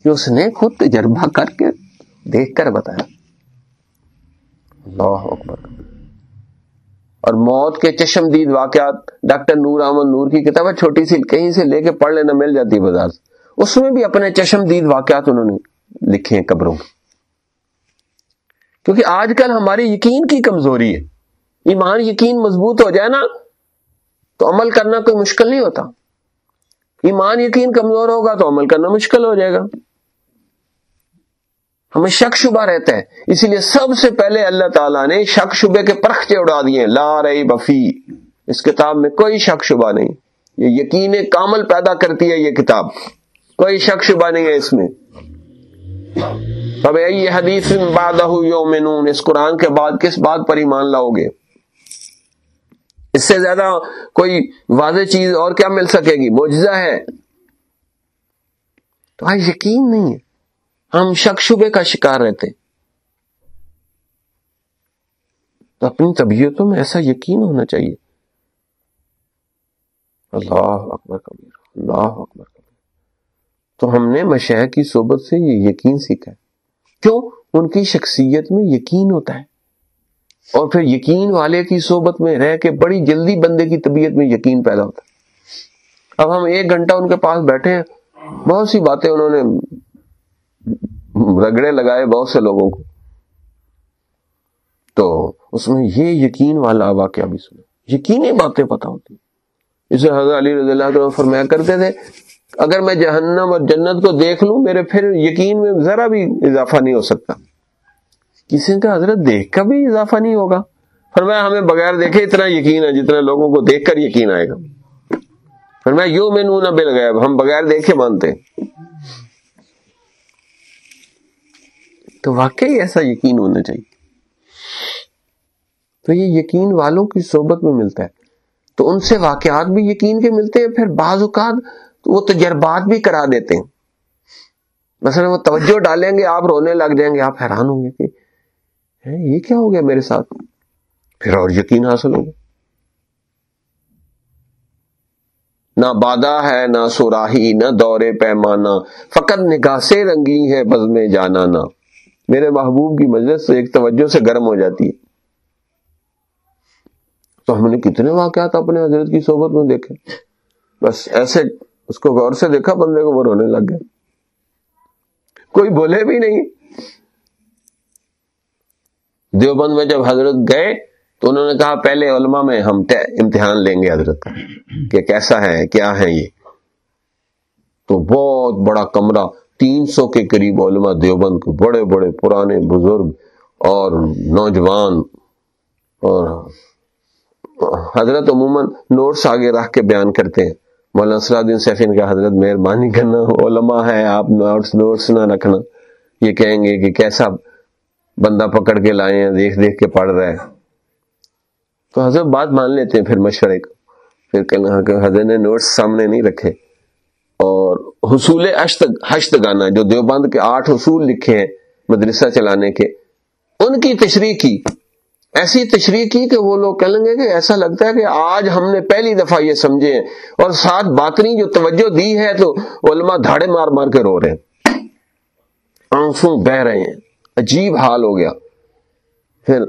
کہ اس نے خود تجربہ کر کے دیکھ کر بتایا۔ اللہ اکبر۔ اور موت کے چشمدید واقعات ڈاکٹر نور احمد نور کی کتاب ہے، چھوٹی سی کہیں سے لے کے پڑھ لینا مل جاتی ہے بازار سے۔ اس میں بھی اپنے چشمدید واقعات انہوں نے لکھے ہیں قبروں کیونکہ آج کل ہماری یقین کی کمزوری ہے۔ ایمان یقین مضبوط ہو جائے نا، تو عمل کرنا کوئی مشکل نہیں ہوتا۔ ایمان یقین کمزور ہوگا تو عمل کرنا مشکل ہو جائے گا۔ ہمیں شک شبہ رہتا ہے۔ اسی لیے سب سے پہلے اللہ تعالیٰ نے شک شبے کے پرخچے اڑا دیے۔ لا رہی بفی اس کتاب میں کوئی شک شبہ نہیں۔ یہ یقین کامل پیدا کرتی ہے یہ کتاب۔ کوئی شک شبہ نہیں ہے اس میں۔ حدیث یومنون اس قرآن کے بعد کس بات پر ایمان لاؤ گے اس سے زیادہ کوئی واضح چیز اور کیا مل سکے گی؟ موجزہ ہے۔ تو آج یقین نہیں ہے۔ ہم شک شبے کا شکار رہتے تو اپنی طبیعتوں میں ایسا یقین ہونا چاہیے۔ اللہ اکبر کبیر، اللہ اکبر کبیر۔ تو ہم نے مشاہ کی صحبت سے یہ یقین سیکھا ہے۔ کیوں؟ ان کی شخصیت میں یقین ہوتا ہے۔ اور پھر یقین والے کی صحبت میں رہ کے بڑی جلدی بندے کی طبیعت میں یقین پیدا ہوتا ہے۔ اب ہم ایک گھنٹہ ان کے پاس بیٹھے ہیں۔ بہت سی باتیں انہوں نے رگڑے لگائے بہت سے لوگوں کو۔ تو اس میں یہ یقین والا واقعہ بھی سنا یقینی باتیں پتا ہوتی اسے حضرت علی رضی اللہ عنہ فرمایا کرتے تھے، اگر میں جہنم اور جنت کو دیکھ لوں، میرے پھر یقین میں ذرا بھی اضافہ نہیں ہو سکتا۔ کسی کا حضرت دیکھ کر بھی اضافہ نہیں ہوگا۔ فرمایا، ہمیں بغیر دیکھے اتنا یقین ہے جتنا لوگوں کو دیکھ کر یقین آئے گا۔ فرمایا یوں میں نہ بل گیا ہم بغیر دیکھے مانتے تو واقعی ایسا یقین ہونا چاہیے۔ تو یہ یقین والوں کی صحبت میں ملتا ہے۔ تو ان سے واقعات بھی یقین کے ملتے ہیں، پھر بعض اوقات وہ تجربات بھی کرا دیتے ہیں۔ مثلا وہ توجہ ڈالیں گے، آپ رونے لگ جائیں گے، آپ حیران ہوں گے کہ یہ کیا ہو گیا میرے ساتھ؟ پھر اور یقین حاصل ہوگا۔ نہ بادہ ہے، نہ سوراہی، نہ دورے پیمانہ، فقط نگاہ سے رنگی ہے بز میں جانا نہ میرے محبوب کی مجلس سے ایک توجہ سے گرم ہو جاتی ہے۔ تو ہم نے کتنے واقعات اپنے حضرت کی صحبت میں دیکھے۔ بس ایسے اس کو غور سے دیکھا، بندے کو وہ رونے لگ گئے۔ کوئی بولے بھی نہیں۔ دیوبند میں جب حضرت گئے تو انہوں نے کہا، پہلے علماء میں ہم امتحان لیں گے حضرت کا، کہ کیسا ہے، کیا ہے یہ۔ تو بہت بڑا کمرہ تین سو کے قریب علماء دیوبند کے بڑے بڑے پرانے بزرگ اور نوجوان اور حضرت عموماً نوٹس آگے رکھ کے بیان کرتے ہیں۔ مولانا الدین سیفین کا حضرت مہربانی کرنا، علماء ہے آپ نوٹس نوٹس نہ رکھنا۔ یہ کہیں گے کہ کیسا بندہ پکڑ کے لائے ہیں، دیکھ دیکھ کے پڑھ رہا ہے تو حضرت بات مان لیتے ہیں پھر مشورے کو۔ پھر کہنا کہ حضرت نے نوٹس سامنے نہیں رکھے اور حصول حشت گانا جو دیوبند کے آٹھ حصول لکھے ہیں مدرسہ چلانے کے، ان کی تشریح کی۔ ایسی تشریح کی کہ وہ لوگ کہیں گے کہ ایسا لگتا ہے کہ آج ہم نے پہلی دفعہ یہ سمجھے ہیں اور ساتھ باطنی جو توجہ دی ہے تو علماء دھاڑے مار مار کے رو رہے ہیں۔ آنسوں بہ رہے ہیں۔ عجیب حال ہو گیا۔ پھر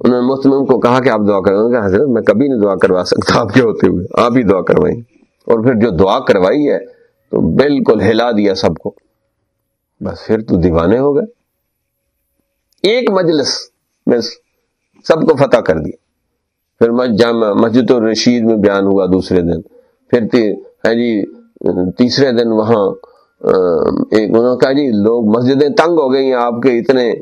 انہوں نے محتمم کو کہا کہ آپ دعا کریں۔ حضرت، میں کبھی نہیں دعا کروا سکتا آپ کے ہوتے ہوئے، آپ ہی دعا کروائیں۔ اور پھر جو دعا کروائی ہے تو بالکل ہلا دیا سب کو۔ بس پھر تو دیوانے ہو گئے۔ ایک مجلس میں سب کو فتح کر دیا۔ پھر جامع مسجد الرشید میں بیان ہوا دوسرے دن۔ پھر جی تیسرے دن وہاں ایک انہوں نے کہا جی لوگ مسجدیں تنگ ہو گئی ہیں آپ کے اتنے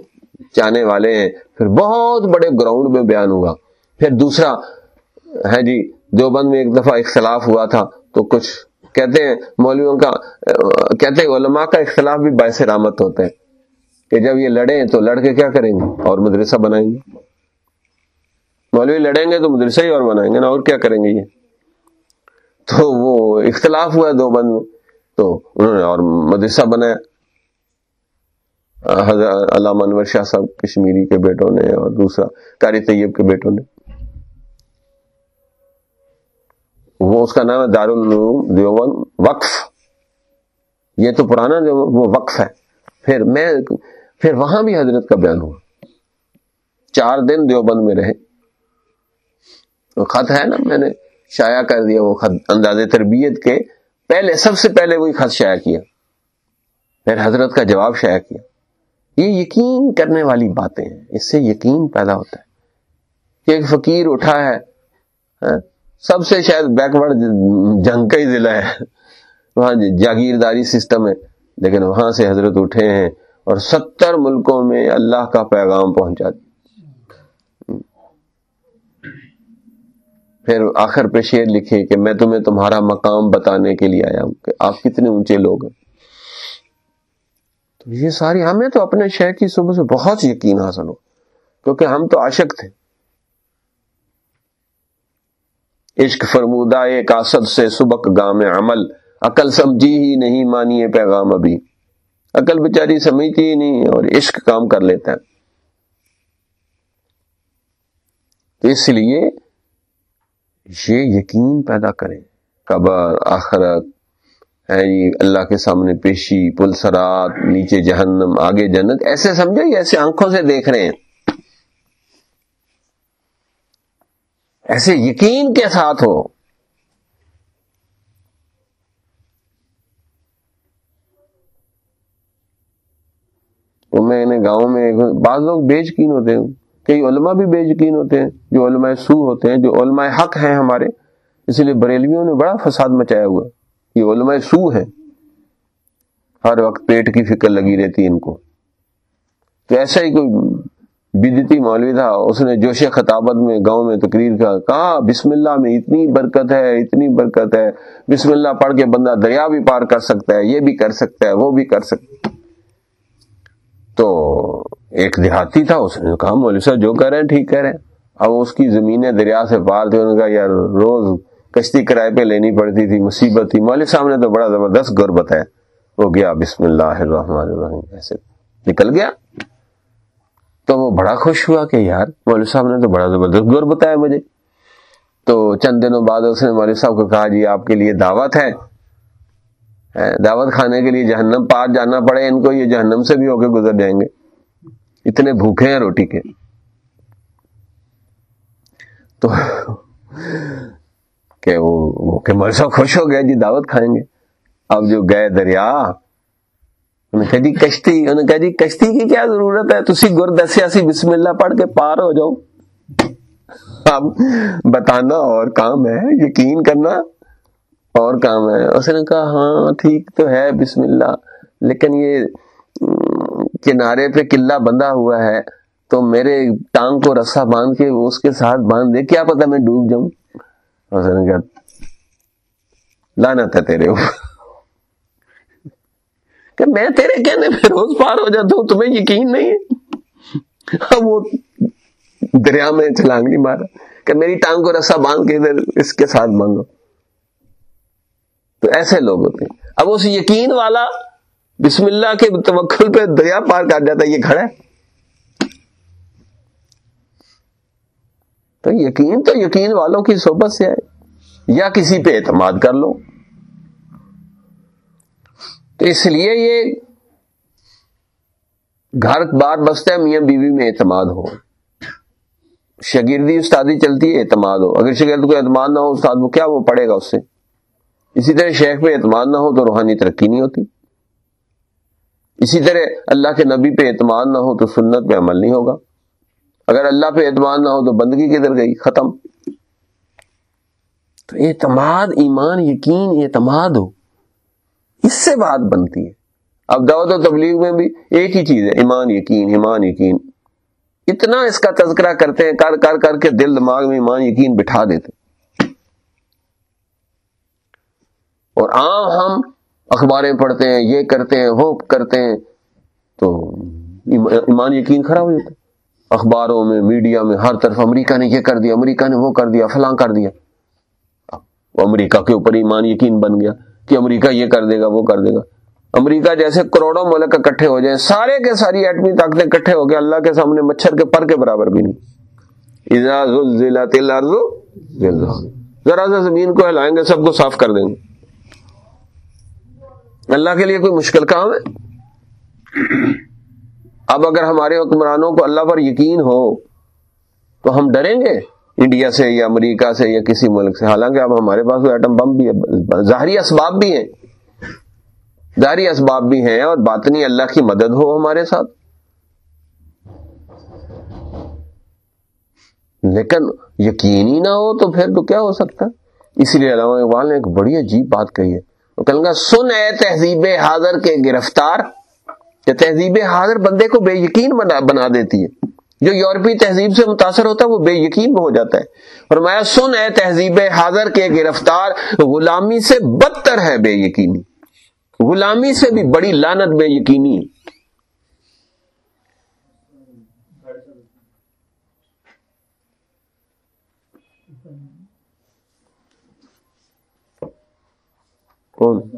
چاہنے والے ہیں۔ پھر بہت بڑے گراؤنڈ میں بیان ہوا۔ پھر دوسرا، ہے جی دیوبند میں ایک دفعہ اختلاف ہوا تھا۔ تو کچھ کہتے ہیں مولویوں کا، کہتے ہیں علماء کا اختلاف بھی باعث رامت ہوتا ہے کہ جب یہ لڑیں تو لڑ کے کیا کریں گے؟ اور مدرسہ بنائیں گے۔ مولوی لڑیں گے تو مدرسہ ہی اور بنائیں گے نا، اور کیا کریں گے یہ؟ تو وہ اختلاف ہوا دو بند میں۔ تو انہوں نے اور مدرسہ بنایا۔ حضرت علامہ انور شاہ صاحب کشمیری کے بیٹوں نے اور دوسرا کاری طیب کے بیٹوں نے۔ وہ اس کا نام ہے دارالعلوم دیوبند وقف۔ یہ تو پرانا جو وہ وقف ہے۔ پھر میں پھر وہاں بھی حضرت کا بیان ہوا۔ چار دن دیوبند میں رہے۔ وہ خط ہے نا، میں نے شائع کر دیا وہ خط۔ انداز تربیت کے پہلے، سب سے پہلے وہی خط شائع کیا۔ پھر حضرت کا جواب شائع کیا۔ یہ یقین کرنے والی باتیں ہیں۔ اس سے یقین پیدا ہوتا ہے۔ کہ ایک فقیر اٹھا ہے ہاں، سب سے شاید بیکورڈ جنگ کا ہی ضلع ہے۔ وہاں جاگیرداری سسٹم ہے، لیکن وہاں سے حضرت اٹھے ہیں اور ستر ملکوں میں اللہ کا پیغام پہنچا دیا۔ پھر آخر پہ شیر لکھے کہ میں تمہیں تمہارا مقام بتانے کے لیے آیا ہوں کہ آپ کتنے اونچے لوگ ہیں۔ تو یہ ساری، ہمیں تو اپنے شہر کی صبح سے بہت یقین حاصل ہو، کیونکہ ہم تو عاشق تھے۔ عشق فرمودہ ایک آسد سے سبق گام عمل، عقل سمجھی ہی نہیں مانیے پیغام ابھی۔ عقل بیچاری سمجھتی ہی نہیں اور عشق کام کر لیتا ہے۔ تو اس لیے یہ یقین پیدا کریں۔ قبر، آخرت، ہے جی اللہ کے سامنے پیشی پلسرات نیچے جہنم، آگے جنت، ایسے سمجھے ایسے آنکھوں سے دیکھ رہے ہیں۔ ایسے یقین کے ساتھ ہو۔ تو میں نے گاؤں میں بعض لوگ بے یقین ہوتے ہیں۔ کئی علماء بھی بے یقین ہوتے ہیں۔ جو علماء سو ہوتے ہیں، جو علماء حق ہیں ہمارے، اس لیے بریلویوں نے بڑا فساد مچایا ہوا۔ یہ علماء سو ہے ہر وقت پیٹ کی فکر لگی رہتی ان کو۔ تو ایسا ہی کوئی بدتی مولوی تھا، اس نے جوش خطابت میں، گاؤں میں تقریر کا، کہا، بسم اللہ میں اتنی برکت ہے، اتنی برکت ہے۔ بسم اللہ پڑھ کے بندہ دریا بھی پار کر سکتا ہے، یہ بھی کر سکتا ہے، وہ بھی کر سکتا ہے۔ تو ایک دیہاتی تھا، اس نے کہا، مولوی صاحب جو کہہ رہے ہیں، ٹھیک کہہ رہے ہیں۔ اب اس کی زمینیں دریا سے پار تھی انہوں نے کہا، یار، روز کشتی کرائے پہ لینی پڑتی تھی، مصیبت تھی۔ مولوی صاحب نے تو بڑا زبردست گر بتایا وہ گیا، بسم اللہ الرحمن الرحیم، ایسے نکل گیا۔ تو وہ بڑا خوش ہوا کہ یار مولوی صاحب نے تو بڑا زبردست گر بتایا مجھے۔ تو چند دنوں بعد اس نے مولوی صاحب کو کہا جی آپ کے لیے دعوت ہے۔ دعوت کھانے کے لیے جہنم پار جانا پڑے، ان کو یہ جہنم سے بھی ہو کے گزر جائیں گے۔ اتنے بھوکے ہیں روٹی کے۔ تو کہ وہ کہ مرسا خوش ہو گیا جی دعوت کھائیں گے۔ اب جو گئے دریا انہوں کہا جی کشتی انہوں نے کہا جی کشتی کی کیا ضرورت ہے؟ تسی گر دسیا سی بسم اللہ پڑھ کے پار ہو جاؤ۔ اب بتانا اور کام ہے، یقین کرنا اور کام ہے۔ اس نے کہا ہاں ٹھیک تو ہے بسم اللہ، لیکن یہ کنارے پہ قلعہ بندھا ہوا ہے، تو میرے ٹانگ کو رسا باندھ کے اس کے ساتھ باندھ دے، کیا پتا میں ڈوب جاؤں۔ اس نے کہا لانا تھا تیرے اوپر۔ کہ میں تیرے کہنے پہ روز پار ہو جاتا ہوں، تمہیں یقین نہیں ہے؟ وہ دریا میں چھلانگ نہیں مارا کہ میری ٹانگ کو رسا باندھ کے ادھر اس کے ساتھ باندھو۔ تو ایسے لوگ ہوتے ہیں۔ اب اس یقین والا بسم اللہ کے توکل پہ دریا پار کر جاتا ہے، یہ کھڑا ہے۔ تو یقین تو یقین والوں کی صحبت سے آئے یا کسی پہ اعتماد کر لو۔ تو اس لیے یہ گھر بار بستا ہے میاں بیوی میں اعتماد ہو۔ شگردی استادی چلتی ہے، اعتماد ہو۔ اگر شگرد کو اعتماد نہ ہو، استاد وہ کیا وہ پڑھے گا اس سے؟ اسی طرح شیخ پہ اعتماد نہ ہو تو روحانی ترقی نہیں ہوتی۔ اسی طرح اللہ کے نبی پہ اعتماد نہ ہو تو سنت پہ عمل نہیں ہوگا۔ اگر اللہ پہ اعتماد نہ ہو تو بندگی کدھر گئی؟ ختم۔ تو اعتماد، ایمان، یقین، اعتماد ہو۔ اس سے بات بنتی ہے۔ اب دعوت و تبلیغ میں بھی ایک ہی چیز ہے، ایمان، یقین ایمان، یقین۔ اتنا اس کا تذکرہ کرتے ہیں، کر کر کر کے دل، دماغ میں ایمان، یقین بٹھا دیتے اور عام ہم اخباریں پڑھتے ہیں، یہ کرتے ہیں، وہ کرتے ہیں، تو ایمان، یقین خراب ہو جاتا ہے۔ اخباروں میں، میڈیا میں، ہر طرف امریکہ نے یہ کر دیا، امریکہ نے وہ کر دیا، فلاں کر دیا۔ امریکہ کے اوپر ایمان، یقین بن گیا۔ کہ امریکہ یہ کر دے گا، وہ کر دے گا۔ امریکہ جیسے کروڑوں ملک اکٹھے ہو جائیں، سارے کے ساری ایٹمی طاقتیں اکٹھے ہو گئے اللہ کے سامنے مچھر کے پر کے برابر بھی نہیں۔ ذرا سا زمین کو ہلائیں گے، سب کو صاف کر دیں گے۔ اللہ کے لیے کوئی مشکل کام ہے؟ اب اگر ہمارے حکمرانوں کو اللہ پر یقین ہو، تو ہم ڈریں گے؟ انڈیا سے یا امریکہ سے یا کسی ملک سے۔ حالانکہ اب ہمارے پاس ایٹم بم بھی ہے، ظاہری اسباب بھی ہیں۔ ظاہری اسباب بھی ہیں اور باطنی اللہ کی مدد ہو ہمارے ساتھ۔ لیکن یقینی نہ ہو تو پھر تو کیا ہو سکتا؟ اسی لیے علامہ اقبال نے ایک بڑی عجیب بات کہی ہے۔ وہ کہوں گا سن اے تہذیب حاضر کے گرفتار، کہ تہذیب حاضر بندے کو بے یقین بنا دیتی ہے۔ جو یورپی تہذیب سے متاثر ہوتا ہے، وہ بے یقین ہو جاتا ہے۔ اور سن اے تہذیب حاضر کے گرفتار، غلامی سے بدتر ہے بے یقینی۔ غلامی سے بھی بڑی لانت بے یقینی۔ کون؟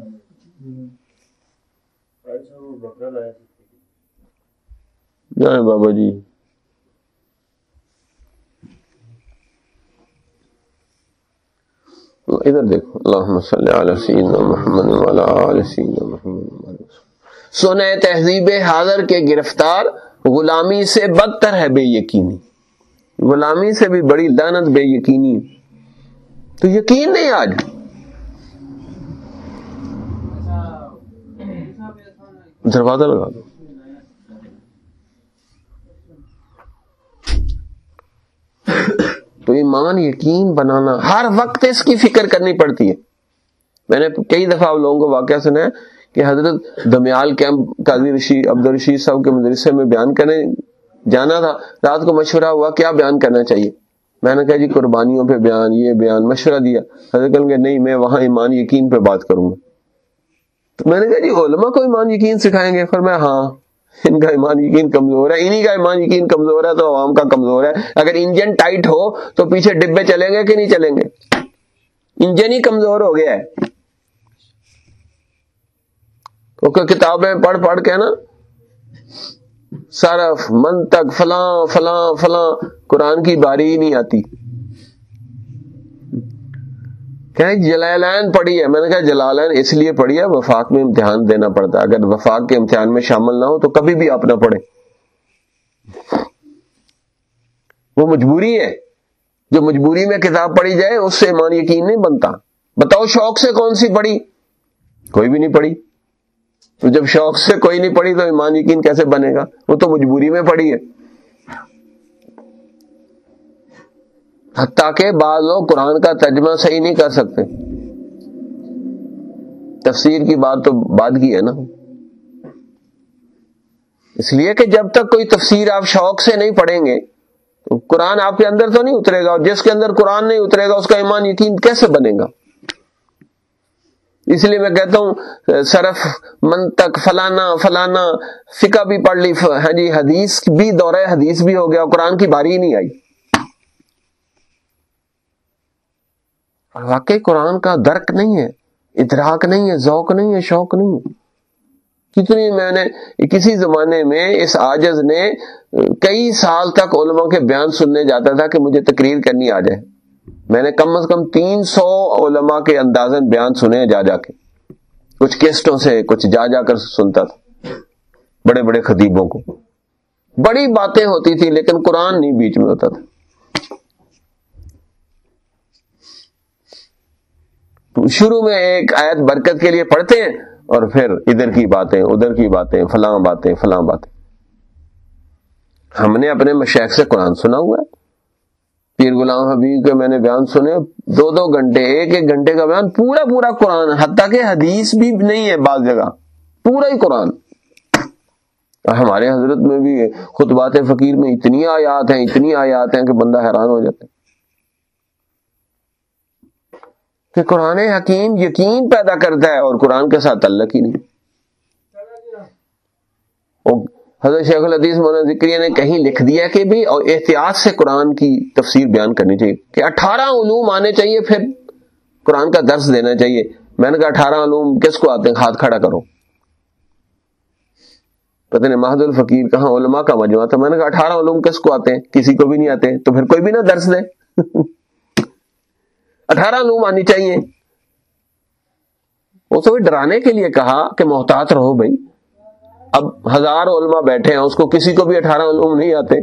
بابا جی۔ ادھر دیکھو اللہ صلی علی سیدنا محمد علی سیدنا محمد سونے تہذیب حاضر کے گرفتار غلامی سے بدتر ہے بے یقینی۔ غلامی سے بھی بڑی لانت بے یقینی۔ تو یقین نہیں آج۔ دروازہ لگا دو۔ تو ایمان یقین بنانا، ہر وقت اس کی فکر کرنی پڑتی ہے۔ میں نے کئی دفعہ لوگوں کو واقعہ سنا ہے کہ حضرت دمیال کیمپ قاضی رشید عبد الرشید صاحب کے مدرسے میں بیان کرنے جانا تھا۔ رات کو مشورہ ہوا، کیا بیان کرنا چاہیے؟ میں نے کہا جی قربانیوں پہ بیان، یہ بیان، مشورہ دیا۔ حضرت کہیں گے نہیں، میں وہاں ایمان یقین پہ بات کروں گا۔ تو میں نے کہا جی علماء کو ایمان یقین سکھائیں گے؟ پھر میں ہاں۔ ان کا ایمان یقین کمزور ہے، انہی کا ایمان یقین کمزور ہے تو عوام کا کمزور ہے۔ اگر انجن ٹائٹ ہو تو پیچھے ڈبے چلیں گے کہ نہیں چلیں گے؟ انجن ہی کمزور ہو گیا ہے۔ کتابیں پڑھ پڑھ کے نا، صرف منتق فلاں فلاں فلاں قرآن کی باری ہی نہیں آتی۔ کہ جلالین پڑھی ہے؟ میں نے کہا جلالین اس لیے پڑھی ہے، وفاق میں امتحان دینا پڑتا ہے۔ اگر وفاق کے امتحان میں شامل نہ ہو تو کبھی بھی آپ نہ پڑھے وہ مجبوری ہے۔ جو مجبوری میں کتاب پڑھی جائے، اس سے ایمان یقین نہیں بنتا۔ بتاؤ شوق سے کون سی پڑھی؟ کوئی بھی نہیں پڑھی۔ تو جب شوق سے کوئی نہیں پڑھی تو ایمان یقین کیسے بنے گا؟ وہ تو مجبوری میں پڑھی ہے۔ حتیٰ کہ بعض لوگ قرآن کا ترجمہ صحیح نہیں کر سکتے۔ تفسیر کی بات تو بعد کی ہے نا۔ اس لیے کہ جب تک کوئی تفسیر آپ شوق سے نہیں پڑھیں گے، تو قرآن آپ کے اندر تو نہیں اترے گا، اور جس کے اندر قرآن نہیں اترے گا، اس کا ایمان یقین کیسے بنے گا؟ اس لیے میں کہتا ہوں، صرف منتق فلانا فلانا فقہ بھی پڑھ لی ہاں جی حدیث بھی، دورہ حدیث بھی ہو گیا، قرآن کی باری ہی نہیں آئی۔ واقعی قرآن کا درک نہیں ہے، ادراک نہیں ہے، ذوق نہیں ہے، شوق نہیں ہے۔ کتنی میں نے کسی زمانے میں اس آجز نے کئی سال تک علماء کے بیان سننے جاتا تھا کہ مجھے تقریر کرنی آ جائے۔ میں نے کم از کم تین سو علماء کے اندازن بیان سنے جا جا کے۔ کچھ کیسٹوں سے کچھ جا جا کر سنتا تھا۔ بڑے بڑے خطیبوں کو۔ بڑی باتیں ہوتی تھی لیکن قرآن نہیں بیچ میں ہوتا تھا۔ شروع میں ایک آیت برکت کے لیے پڑھتے ہیں اور پھر ادھر کی باتیں، ادھر کی باتیں، فلاں باتیں فلاں باتیں۔ ہم نے اپنے مشیخ سے قرآن سنا ہوا ہے۔ پیر غلام حبیب کے میں نے بیان سنے، دو دو گھنٹے، ایک ایک گھنٹے کا بیان، پورا پورا قرآن، حتیٰ کہ حدیث بھی نہیں ہے بعض جگہ، پورا ہی قرآن۔ ہمارے حضرت میں بھی خطبات فقیر میں اتنی آیات ہیں، اتنی آیات ہیں کہ بندہ حیران ہو جاتا ہے۔ کہ قرآن حکیم یقین پیدا کرتا ہے اور قرآن کے ساتھ تعلق ہی نہیں۔ حضرت شیخ الحدیث مولانا ذکریہ نے کہیں لکھ دیا کہ بھی اور احتیاط سے قرآن کی تفسیر بیان کرنی چاہیے کہ اٹھارہ علوم آنے چاہیے، پھر قرآن کا درس دینا چاہیے۔ میں نے کہا اٹھارہ علوم کس کو آتے ہیں؟ ہاتھ کھڑا کرو۔ پتہ نہیں محد الفقیر کہاں علماء کا مجموعہ تھا۔ میں نے کہا اٹھارہ علوم کس کو آتے ہیں؟ کسی کو بھی نہیں آتے، تو پھر کوئی بھی نہ درس دے۔ اٹھارہ علوم آنی چاہیے۔ وہ تو ڈرانے کے لیے کہا کہ محتاط رہو بھائی۔ اب ہزار علماء بیٹھے ہیں، اس کو کسی کو بھی اٹھارہ علوم نہیں آتے۔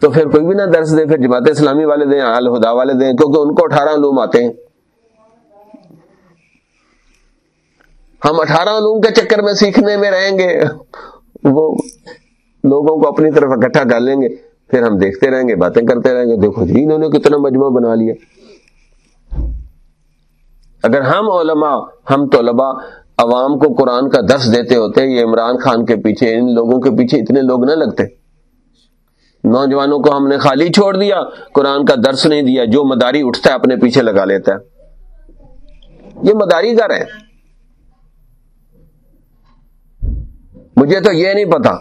تو پھر کوئی بھی نہ درس دے، پھر جماعت اسلامی والے دیں الہدا والے دیں، کیونکہ ان کو اٹھارہ علوم آتے ہیں۔ ہم اٹھارہ علوم کے چکر میں سیکھنے میں رہیں گے۔ وہ لوگوں کو اپنی طرف اکٹھا کر لیں گے۔ پھر ہم دیکھتے رہیں گے، باتیں کرتے رہیں گے۔ دیکھو جی انہوں نے کتنا مجموعہ بنا لیا۔ اگر ہم علماء، ہم طلباء عوام کو قرآن کا درس دیتے ہوتے، یہ عمران خان کے پیچھے، ان لوگوں کے پیچھے اتنے لوگ نہ لگتے۔ نوجوانوں کو ہم نے خالی چھوڑ دیا، قرآن کا درس نہیں دیا، جو مداری اٹھتا ہے اپنے پیچھے لگا لیتا ہے۔ یہ مداری گھر ہے مجھے تو یہ نہیں پتا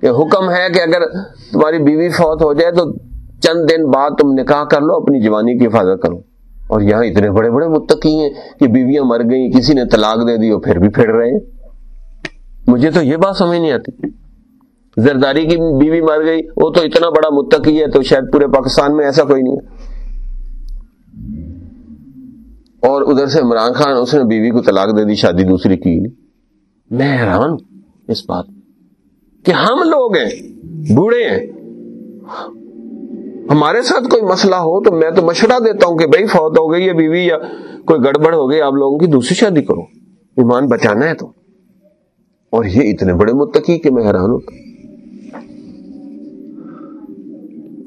کہ حکم ہے کہ اگر تمہاری بیوی فوت ہو جائے تو چند دن بعد تم نکاح کر لو، اپنی جوانی کی حفاظت کرو۔ اور یہاں اتنے بڑے بڑے متقی ہیں کہ بیویاں مر گئیں، کسی نے طلاق دے دی اور پھر بھی پھر رہے ہیں۔ مجھے تو یہ بات سمجھ نہیں آتی۔ زرداری کی بیوی مر گئی، وہ تو اتنا بڑا متقی ہے تو شاید پورے پاکستان میں ایسا کوئی نہیں ہے۔ اور ادھر سے عمران خان، اس نے بیوی کو طلاق دے دی، شادی دوسری کی میں حیران اس بات کہ ہم لوگ ہیں، بوڑھے ہیں۔ ہمارے ساتھ کوئی مسئلہ ہو تو میں تو مشورہ دیتا ہوں کہ بھائی فوت ہو گئی ہے بیوی یا کوئی گڑبڑ ہو گئی آپ لوگوں کی دوسری شادی کرو۔ ایمان بچانا ہے تو۔ اور یہ اتنے بڑے متقی کہ میں حیران ہوتا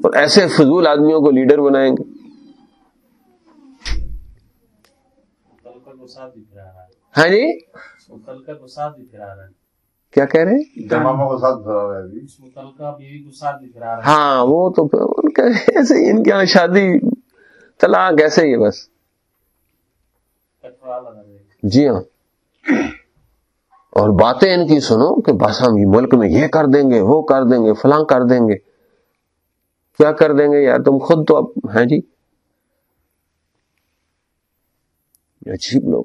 اور ایسے فضول آدمیوں کو لیڈر بنائیں گے۔ ہاں جی؟ کیا کہہ رہے ہیں؟ ہاں وہ تو ان کے ایسے ان کے یہاں شادی طلاق ایسے ہی بس۔ جی ہاں۔ اور باتیں ان کی سنو کہ بس ہم ملک میں یہ کر دیں گے وہ کر دیں گے فلاں کر دیں گے۔ کیا کر دیں گے یار؟ تم خود تو اب ہیں جی؟ عجیب لوگ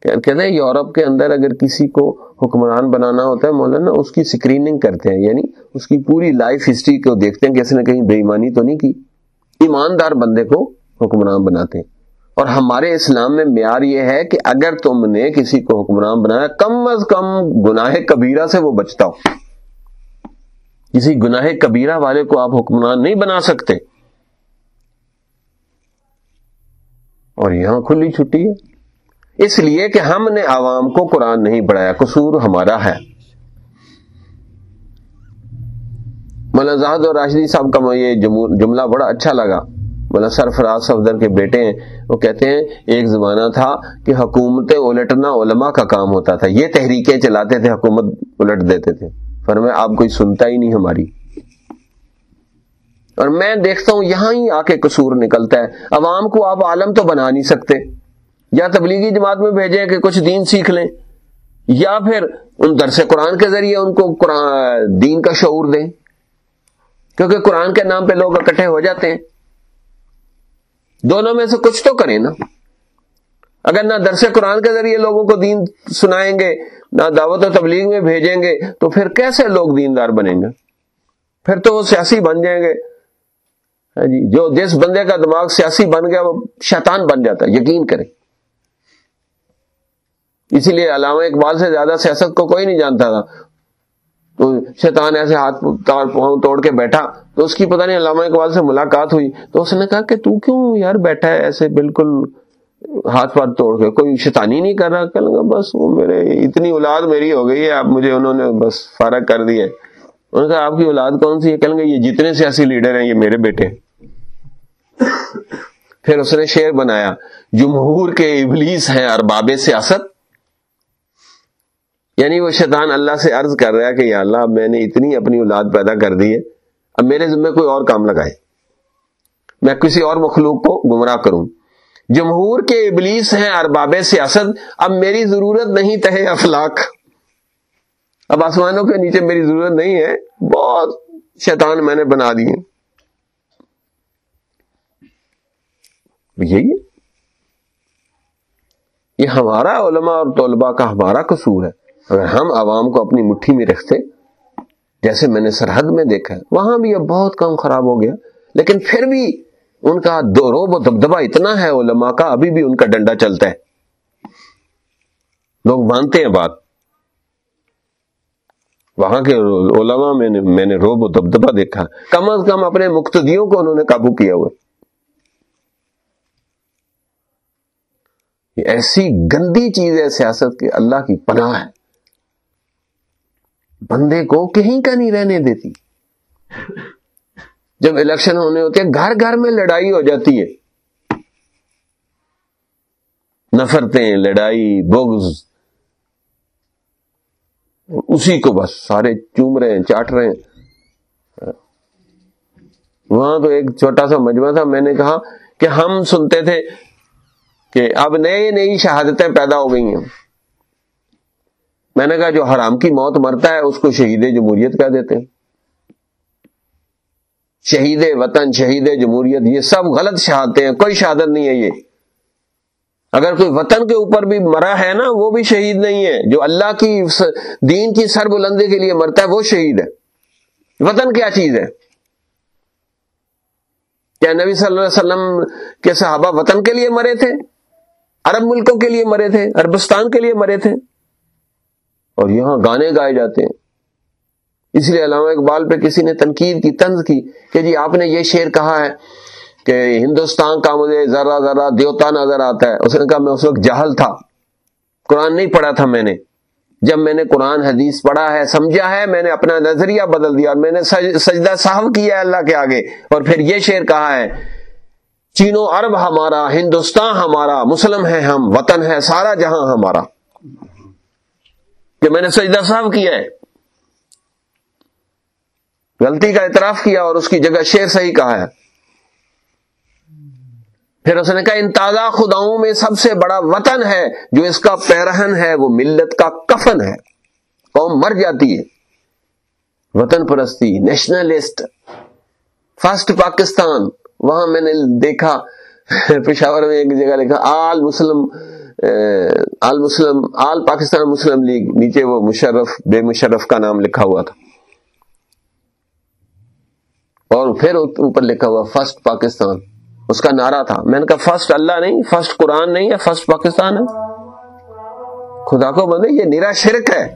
کہتے ہیں یورپ کے اندر اگر کسی کو حکمران بنانا ہوتا ہے، مولانا، اس کی اسکریننگ کرتے ہیں یعنی اس کی پوری لائف ہسٹری کو دیکھتے ہیں کہ اس نے کہیں بے ایمانی تو نہیں کی۔ ایماندار بندے کو حکمران بناتے ہیں۔ اور ہمارے اسلام میں معیار یہ ہے کہ اگر تم نے کسی کو حکمران بنایا، کم از کم گناہ کبیرہ سے وہ بچتا ہو۔ کسی گناہ کبیرہ والے کو آپ حکمران نہیں بنا سکتے۔ اور یہاں کھلی چھٹی ہے۔ اس لیے کہ ہم نے عوام کو قرآن نہیں پڑھایا، قصور ہمارا ہے۔ اور راشدی صاحب کا یہ جملہ بڑا اچھا لگا۔ مولانا سرفراز صفدر کے بیٹے ہیں، وہ کہتے ہیں، ایک زمانہ تھا کہ حکومتیں الٹنا علماء کا کام ہوتا تھا۔ یہ تحریکیں چلاتے تھے، حکومت الٹ دیتے تھے۔ فرمایا آپ کوئی سنتا ہی نہیں ہماری۔ اور میں دیکھتا ہوں، یہاں ہی آ کے قصور نکلتا ہے۔ عوام کو آپ عالم تو بنا نہیں سکتے۔ یا تبلیغی جماعت میں بھیجیں کہ کچھ دین سیکھ لیں، یا پھر ان درس قرآن کے ذریعے ان کو قرآن، دین کا شعور دیں۔ کیونکہ قرآن کے نام پہ لوگ اکٹھے ہو جاتے ہیں۔ دونوں میں سے کچھ تو کریں نا۔ اگر نہ درس قرآن کے ذریعے لوگوں کو دین سنائیں گے، نہ دعوت و تبلیغ میں بھیجیں گے، تو پھر کیسے لوگ دیندار بنیں گے؟ پھر تو وہ سیاسی بن جائیں گے۔ ہاں جی جو جس بندے کا دماغ سیاسی بن گیا، وہ شیطان بن جاتا ہے، یقین کریں۔ اسی لیے علامہ اقبال سے زیادہ سیاست کو کوئی نہیں جانتا تھا۔ تو شیطان ایسے ہاتھ پاؤں توڑ کے بیٹھا تو اس کی پتہ نہیں علامہ اقبال سے ملاقات ہوئی۔ تو اس نے کہا کہ تو کیوں یار بیٹھا ہے ایسے بالکل ہاتھ پاؤں توڑ کے؟ کوئی شیطانی نہیں کر رہا؟ کہ بس وہ میرے اتنی اولاد میری ہو گئی ہے اب مجھے انہوں نے بس فارغ کر دیا انہوں نے کہا، آپ کی اولاد کون سی ہے؟ کہ یہ جتنے سیاسی لیڈر ہیں، یہ میرے بیٹے پھر اس نے شعر بنایا، جمہور کے ابلیس ہیں ارباب سیاست یعنی وہ شیطان اللہ سے عرض کر رہا ہے کہ یا اللہ، میں نے اتنی اپنی اولاد پیدا کر دی ہے، اب میرے ذمہ کوئی اور کام لگائے۔ میں کسی اور مخلوق کو گمراہ کروں۔ جمہور کے ابلیس ہیں ارباب سیاست، اب میری ضرورت نہیں تہے افلاق اب آسمانوں کے نیچے میری ضرورت نہیں ہے، بہت شیطان میں نے بنا دیے۔ یہی یہ ہمارا علماء اور طلباء کا ہمارا قصور ہے۔ اگر ہم عوام کو اپنی مٹھی میں رکھتے، جیسے میں نے سرحد میں دیکھا ہے وہاں بھی اب بہت کام خراب ہو گیا۔ لیکن پھر بھی ان کا دو روب و دبدبا اتنا ہے، علماء کا، ابھی بھی ان کا ڈنڈا چلتا ہے۔ لوگ مانتے ہیں بات۔ وہاں کے علماء، میں نے میں نے روب و دبدبا دیکھا۔ کم از کم اپنے مقتدیوں کو انہوں نے قابو کیا ہوا۔ ایسی گندی چیز ہے سیاست کی، اللہ کی پناہ ہے۔ بندے کو کہیں کا نہیں رہنے دیتی۔ جب الیکشن ہونے ہوتے ہیں، گھر گھر میں لڑائی ہو جاتی ہے۔ نفرتیں، لڑائی، بغض۔ اسی کو بس سارے چوم رہے ہیں، چاٹ رہے ہیں۔ وہاں تو ایک چھوٹا سا مجمع تھا، میں نے کہا کہ ہم سنتے تھے کہ اب نئے نئی شہادتیں پیدا ہو گئی ہیں۔ میں نے کہا جو حرام کی موت مرتا ہے، اس کو شہید جمہوریت کہہ دیتے ہیں۔ شہید وطن، شہید جمہوریت، یہ سب غلط شہادتیں ہیں، کوئی شہادت نہیں ہے یہ۔ اگر کوئی وطن کے اوپر بھی مرا ہے نا، وہ بھی شہید نہیں ہے۔ جو اللہ کی دین کی سر بلندی کے لیے مرتا ہے، وہ شہید ہے۔ وطن کیا چیز ہے؟ کیا نبی صلی اللہ علیہ وسلم کے صحابہ وطن کے لیے مرے تھے؟ عرب ملکوں کے لیے مرے تھے؟ عربستان کے لیے مرے تھے؟ اور یہاں گانے گائے جاتے ہیں۔ اس لیے علامہ اقبال پہ کسی نے تنقید کی، طنز کی کہ جی آپ نے یہ شعر کہا ہے کہ ہندوستان کا مجھے ذرا ذرا دیوتا نظر آتا ہے۔ اس نے کہا میں اس وقت جہل تھا۔ قرآن نہیں پڑھا تھا میں نے۔ جب میں نے قرآن حدیث پڑھا ہے، سمجھا ہے، میں نے اپنا نظریہ بدل دیا میں نے سجدہ صاحب کیا ہے اللہ کے آگے۔ اور پھر یہ شعر کہا ہے، چینو عرب ہمارا، ہندوستان ہمارا، مسلم ہے ہم، وطن ہے سارا جہاں ہمارا۔ کہ میں نے سجدہ صاحب کیا ہے۔ غلطی کا اعتراف کیا اور اس کی جگہ شیر صحیح کہا ہے۔ پھر اس نے کہا، ان تازہ خداؤں میں سب سے بڑا وطن ہے، جو اس کا پیرہن ہے، وہ ملت کا کفن ہے۔ قوم مر جاتی ہے۔ وطن پرستی نیشنلسٹ فرسٹ پاکستان۔ وہاں میں نے دیکھا، پشاور میں ایک جگہ لکھا، آل مسلم آل مسلم، آل پاکستان مسلم لیگ، نیچے وہ مشرف، بے مشرف کا نام لکھا ہوا تھا۔ اور پھر اوپر لکھا ہوا فرسٹ پاکستان۔ اس کا نعرہ تھا۔ میں نے کہا فرسٹ اللہ نہیں فرسٹ قرآن نہیں ہے فرسٹ پاکستان ہے۔ خدا کو بندے، یہ نیرا شرک ہے۔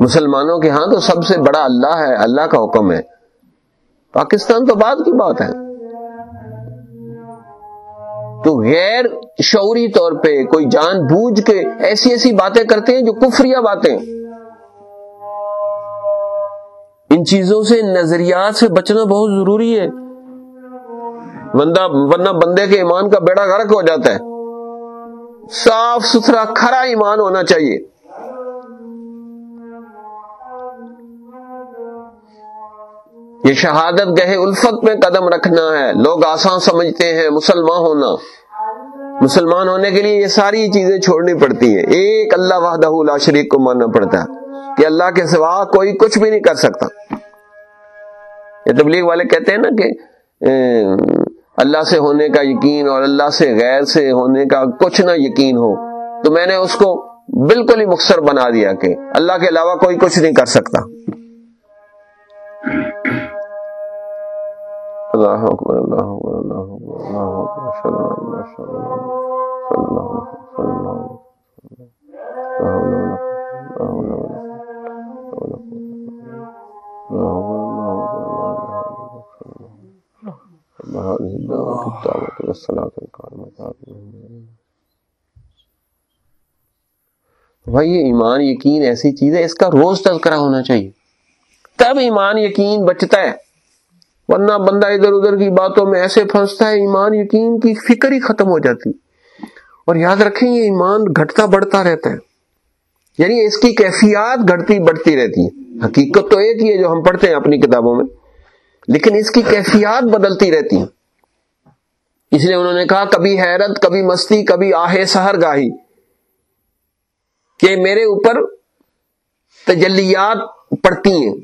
مسلمانوں کے ہاں تو سب سے بڑا اللہ ہے، اللہ کا حکم ہے۔ پاکستان تو بعد کی بات ہے۔ تو غیر شعوری طور پہ کوئی جان بوجھ کے ایسی ایسی باتیں کرتے ہیں جو کفریہ باتیں ان چیزوں سے نظریات سے بچنا بہت ضروری ہے۔ بندہ ورنہ بندے کے ایمان کا بیڑا غرق ہو جاتا ہے۔ صاف ستھرا کھرا ایمان ہونا چاہیے۔ یہ شہادت گہے الفت میں قدم رکھنا ہے۔ لوگ آسان سمجھتے ہیں، مسلمان ہونا۔ مسلمان ہونے کے لیے یہ ساری چیزیں چھوڑنی پڑتی ہیں۔ ایک اللہ وحدہ لا شریک کو ماننا پڑتا ہے کہ اللہ کے سوا کوئی کچھ بھی نہیں کر سکتا۔ یہ تبلیغ والے کہتے ہیں نا کہ اللہ سے ہونے کا یقین اور اللہ سے غیر سے ہونے کا کچھ نہ یقین ہو۔ تو میں نے اس کو بالکل ہی مختصر بنا دیا کہ اللہ کے علاوہ کوئی کچھ نہیں کر سکتا۔ اللہ اکبر اللہ اکبر اللہ اکبر اللہ اکبر صلی اللہ علیہ وسلم صلی اللہ صلی اللہ بھائی یہ ایمان یقین ایسی چیز ہے اس کا روز تذکرہ ہونا چاہیے تب ایمان یقین بچتا ہے ورنہ بندہ ادھر ادھر کی باتوں میں ایسے پھنستا ہے، ایمان یقین کی فکر ہی ختم ہو جاتی۔ اور یاد رکھیں، یہ ایمان گھٹتا بڑھتا رہتا ہے۔ یعنی اس کی کیفیات گھٹتی بڑھتی رہتی ہے حقیقت تو ایک ہی ہے جو ہم پڑھتے ہیں اپنی کتابوں میں۔ لیکن اس کی کیفیات بدلتی رہتی ہیں۔ اس لیے انہوں نے کہا، کبھی حیرت، کبھی مستی، کبھی آہے سہر گاہی۔ کہ میرے اوپر تجلیات پڑتی ہیں۔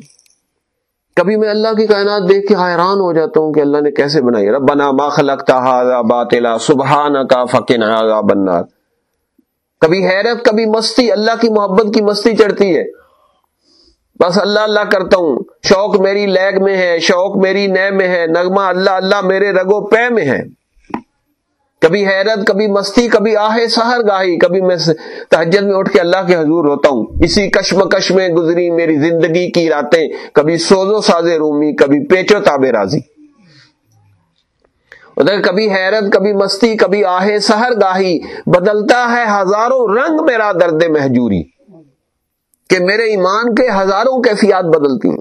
کبھی میں اللہ کی کائنات دیکھ کے حیران ہو جاتا ہوں کہ اللہ نے کیسے بنائی ربنا ما خلقتا هذا باطلا، سبحانك فقنا عذاب النار۔ کبھی حیرت، کبھی مستی، اللہ کی محبت کی مستی چڑھتی ہے۔ بس اللہ اللہ کرتا ہوں۔ شوق میری لیگ میں ہے، شوق میری نئے میں ہے، نغمہ اللہ اللہ میرے رگو پے میں ہے۔ کبھی حیرت، کبھی مستی، کبھی آہے سہر گاہی، کبھی میں تہجد میں اٹھ کے اللہ کے حضور ہوتا ہوں۔ اسی کشم میں گزری میری زندگی کی راتیں، کبھی سوزو سازے رومی، کبھی پیچو تابے راضی۔ ادھر کبھی حیرت، کبھی مستی، کبھی آہے سہر گاہی، بدلتا ہے ہزاروں رنگ میرا درد محجوری کہ میرے ایمان کے ہزاروں کیفیات بدلتی ہیں۔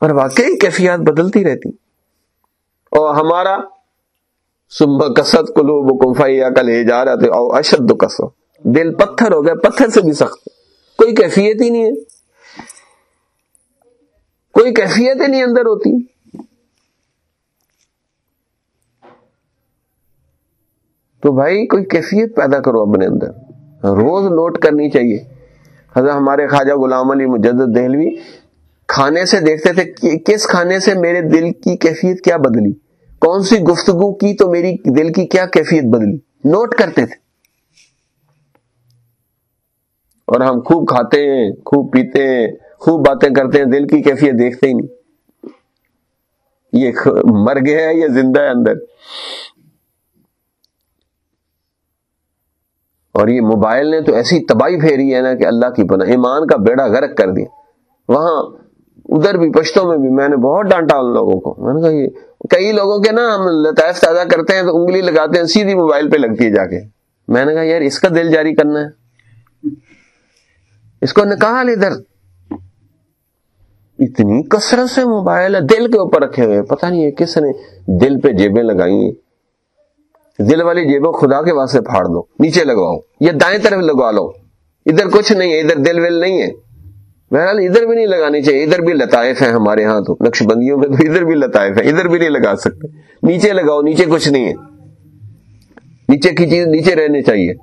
اور واقعی کیفیات بدلتی رہتی۔ اور ہمارا سمبا کسط کلو بکفائی کل ہی جا رہا تھے او اشد کسو دل پتھر ہو گیا پتھر سے بھی سخت۔ کوئی کیفیت ہی نہیں ہے۔ کوئی کیفیت ہی نہیں اندر ہوتی۔ تو بھائی، کوئی کیفیت پیدا کرو اپنے اندر۔ روز نوٹ کرنی چاہیے۔ حضرت ہمارے خواجہ غلام علی مجدد دہلوی کھانے سے دیکھتے تھے کس کھانے سے میرے دل کی کیفیت کیا بدلی۔ کون سی گفتگو کی تو میری دل کی کیا کیفیت بدلی؟ نوٹ کرتے تھے۔ اور ہم خوب کھاتے ہیں، خوب پیتے ہیں، خوب باتیں کرتے ہیں، دل کی کیفیت دیکھتے ہی نہیں۔ یہ مر گیا ہے یا زندہ ہے اندر؟ اور یہ موبائل نے تو ایسی تباہی پھیری ہے نا کہ اللہ کی پناہ، ایمان کا بیڑا غرق کر دیا۔ وہاں، ادھر بھی، پشتوں میں بھی میں نے بہت ڈانٹا ان لوگوں کو۔ میں نے کہا یہ کئی لوگوں کے نا ہم لطائف تازہ کرتے ہیں تو انگلی لگاتے ہیں، سیدھی موبائل پہ لگتی ہے جا کے۔ میں نے کہا، یار، اس کا دل جاری کرنا ہے۔ اس کو نکال ادھر۔ اتنی کثرت سے موبائل ہے دل کے اوپر رکھے ہوئے پتہ نہیں ہے کس نے دل پہ جیبیں لگائی ہیں۔ دل والی جیبیں خدا کے واسطے پھاڑ دو، نیچے لگواؤ، یا دائیں طرف لگوا لو۔ ادھر کچھ نہیں ہے، ادھر دل ول نہیں ہے۔ بہرحال ادھر بھی نہیں لگانی چاہیے، ادھر بھی لطائف ہیں ہمارے ہاں تو نقش بندیوں میں تو ادھر بھی لطائف ہے ادھر بھی نہیں لگا سکتے۔ نیچے لگاؤ، نیچے کچھ نہیں ہے۔ نیچے کی چیز نیچے رہنی چاہیے۔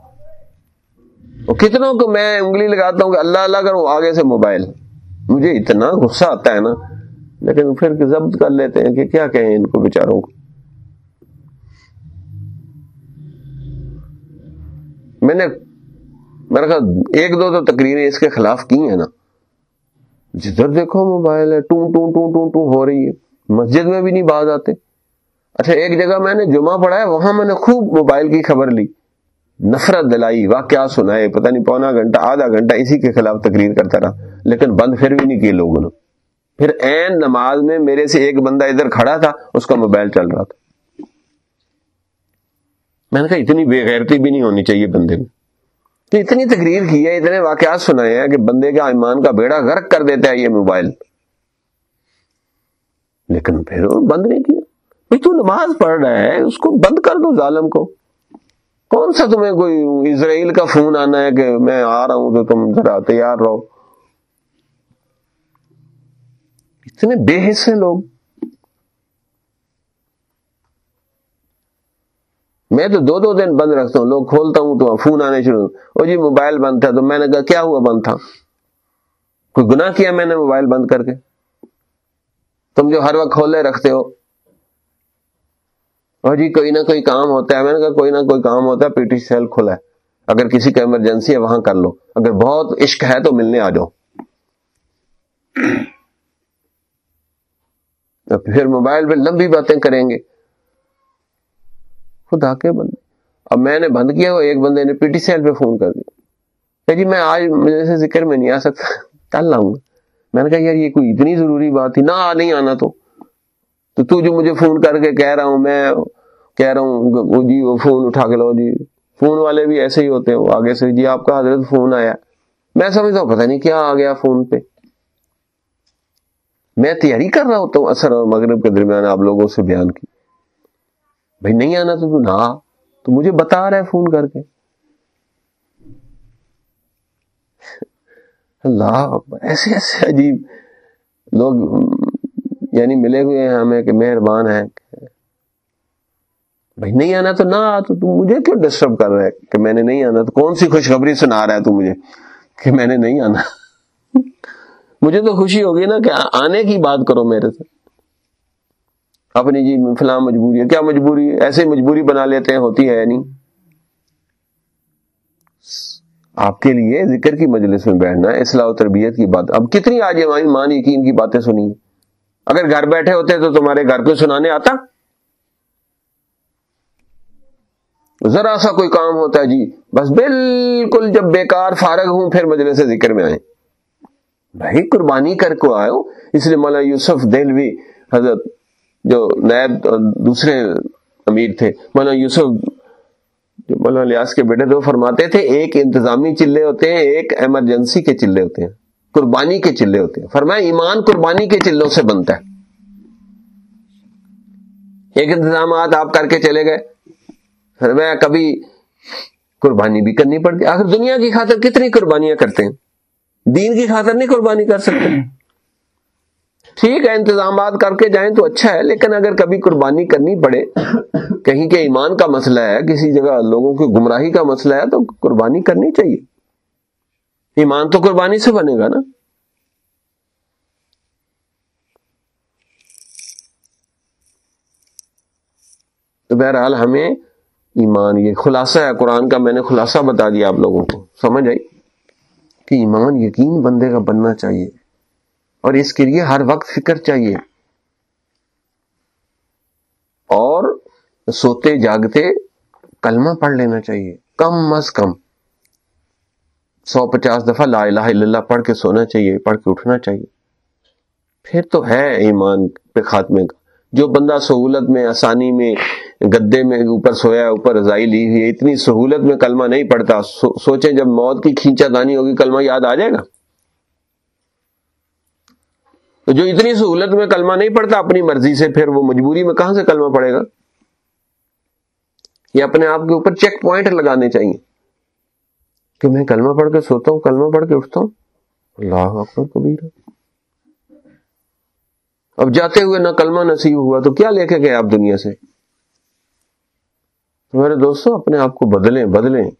کتنوں کو میں انگلی لگاتا ہوں کہ اللہ اللہ کروں آگے سے موبائل۔ مجھے اتنا غصہ آتا ہے نا، لیکن پھر ضبط کر لیتے ہیں کہ کیا کہیں ان کو بیچاروں کو۔ میں نے میرا کہا، ایک دو تو تقریریں اس کے خلاف کی ہیں نا۔ جدھر دیکھو موبائل ہے ٹو ٹو ٹو ٹو ٹو ہو رہی ہے۔ مسجد میں بھی نہیں باز آتے۔ اچھا ایک جگہ میں نے جمعہ پڑھا ہے، وہاں میں نے خوب موبائل کی خبر لی۔ نفرت دلائی واہ کیا سنائے، پتہ نہیں پونا گھنٹہ، آدھا گھنٹہ اسی کے خلاف تقریر کرتا رہا۔ لیکن بند پھر بھی نہیں کیے لوگوں نے۔ پھر این نماز میں میرے سے ایک بندہ ادھر کھڑا تھا، اس کا موبائل چل رہا تھا۔ میں نے کہا، اتنی بے غیرتی بھی نہیں ہونی چاہیے بندے میں تو اتنی تقریر کی ہے، اتنے واقعات سنائے ہیں کہ بندے کا ایمان کا بیڑا غرق کر دیتا ہے یہ موبائل۔ لیکن پھر بند نہیں کیا۔ بھائی تو نماز پڑھ رہا ہے، اس کو بند کر دو ظالم کو۔ کون سا تمہیں کوئی اسرائیل کا فون آنا ہے کہ میں آ رہا ہوں تو تم ذرا تیار رہو؟ اتنے بے حصے لوگ۔ میں تو دو دو دن بند رکھتا ہوں، لوگ کھولتا ہوں تو فون آنے شروع او جی موبائل بند تھا تو میں نے کہا، کیا ہوا بند تھا؟ کوئی گناہ کیا میں نے موبائل بند کر کے؟ تم جو ہر وقت کھولے رکھتے ہو۔ اور جی کوئی نہ کوئی کام ہوتا ہے۔ میں نے کہا، کوئی نہ کوئی کام ہوتا ہے، پی ٹی سیل کھلا ہے۔ اگر کسی کا ایمرجنسی ہے، وہاں کر لو۔ اگر بہت عشق ہے تو ملنے آ جاؤ۔ پھر موبائل پہ لمبی باتیں کریں گے۔ خدا کے بندے۔ اب میں نے بند کیا وہ ایک بندے نے پی ٹی سیل پہ فون کر دیا۔ جی میں آج مجھے سے ذکر میں نہیں آ سکتا۔ کل لاؤں گا میں نے کہا یار یہ کوئی اتنی ضروری بات تھی۔ نہ، نہیں آنا تو۔ تو جو مجھے فون کر کے کہہ رہا ہوں، میں کہہ رہا ہوں جی وہ فون اٹھا کے لو جی۔ فون والے بھی ایسے ہی ہوتے ہیں۔ وہ آگے سے جی آپ کا حضرت فون آیا۔ میں سمجھتا ہوں، پتہ نہیں کیا آ گیا فون پہ۔ میں تیاری کر رہا ہوتا ہوں اثر اور مغرب کے درمیان آپ لوگوں سے بیان کی۔ بھائی نہیں آنا تو تو نہ تو مجھے بتا رہا ہے فون کر کے۔ اللہ، ایسے ایسے عجیب لوگ یعنی ملے ہوئے ہیں ہمیں کہ مہربان ہیں۔ بھائی نہیں آنا تو نہ آ، تو تم مجھے کیوں ڈسٹرب کر رہا ہے کہ میں نے نہیں آنا؟ تو کون سی خوشخبری سنا رہا ہے تو مجھے کہ میں نے نہیں آنا؟ مجھے تو خوشی ہوگی نا کہ آنے کی بات کرو میرے سے۔ اپنی جی فلاں مجبوری ہے۔ کیا مجبوری؟ ہے ایسے مجبوری بنا لیتے ہیں، ہوتی ہے نہیں؟ آپ کے لیے ذکر کی مجلس میں بیٹھنا، اصلاح و تربیت کی بات۔ اب کتنی آج مان یقین کی باتیں سنی۔ اگر گھر بیٹھے ہوتے تو تمہارے گھر کو سنانے آتا؟ ذرا سا کوئی کام ہوتا ہے جی۔ بس بالکل جب بیکار، فارغ ہوں، پھر مجلس سے ذکر میں آئے بھائی، قربانی کر کو آئے ہو؟ اس لیے مولانا یوسف دہلوی حضرت جو نیب دوسرے امیر تھے، مولانا یوسف، جو مولانا لیاس کے بیٹے تو فرماتے تھے، ایک انتظامی چلے ہوتے ہیں، ایک ایمرجنسی کے چلے ہوتے ہیں، قربانی کے چلے ہوتے ہیں۔ فرمایا، ایمان قربانی کے چلوں سے بنتا ہے۔ ایک انتظامات آپ کر کے چلے گئے۔ فرمایا، کبھی قربانی بھی کرنی پڑتی۔ آخر دنیا کی خاطر کتنی قربانیاں کرتے ہیں؟ دین کی خاطر نہیں قربانی کر سکتے۔ ٹھیک ہے انتظامات کر کے جائیں تو اچھا ہے، لیکن اگر کبھی قربانی کرنی پڑے، کہیں کے ایمان کا مسئلہ ہے، کسی جگہ لوگوں کی گمراہی کا مسئلہ ہے، تو قربانی کرنی چاہیے۔ ایمان تو قربانی سے بنے گا نا۔ تو بہرحال ہمیں ایمان، یہ خلاصہ ہے، قرآن کا میں نے خلاصہ بتا دیا آپ لوگوں کو، سمجھ آئی؟ کہ ایمان یقین بندے کا بننا چاہیے۔ اور اس کے لیے ہر وقت فکر چاہیے۔ اور سوتے، جاگتے، کلمہ پڑھ لینا چاہیے۔ کم از کم سو پچاس دفعہ لا الہ الا اللہ پڑھ کے سونا چاہیے، پڑھ کے اٹھنا چاہیے۔ پھر تو ہے ایمان پہ خاتمے کا۔ جو بندہ سہولت میں، آسانی میں، گدے میں اوپر سویا ہے اوپر رضائی لی ہوئی ہے، اتنی سہولت میں کلمہ نہیں پڑتا سو، سوچیں جب موت کی کھینچا دانی ہوگی، کلمہ یاد آ جائے گا۔ تو جو اتنی سہولت میں کلمہ نہیں پڑتا اپنی مرضی سے پھر وہ مجبوری میں کہاں سے کلمہ پڑے گا؟ یہ اپنے آپ کے اوپر چیک پوائنٹ لگانے چاہیے۔ کہ میں کلمہ پڑھ کے سوتا ہوں، کلمہ پڑھ کے اٹھتا ہوں؟ اللہ اکبر کبیر اب جاتے ہوئے نہ کلمہ نصیب ہوا تو کیا لے کے گئے آپ دنیا سے؟ تو میرے دوستوں اپنے آپ کو بدلیں بدلیں۔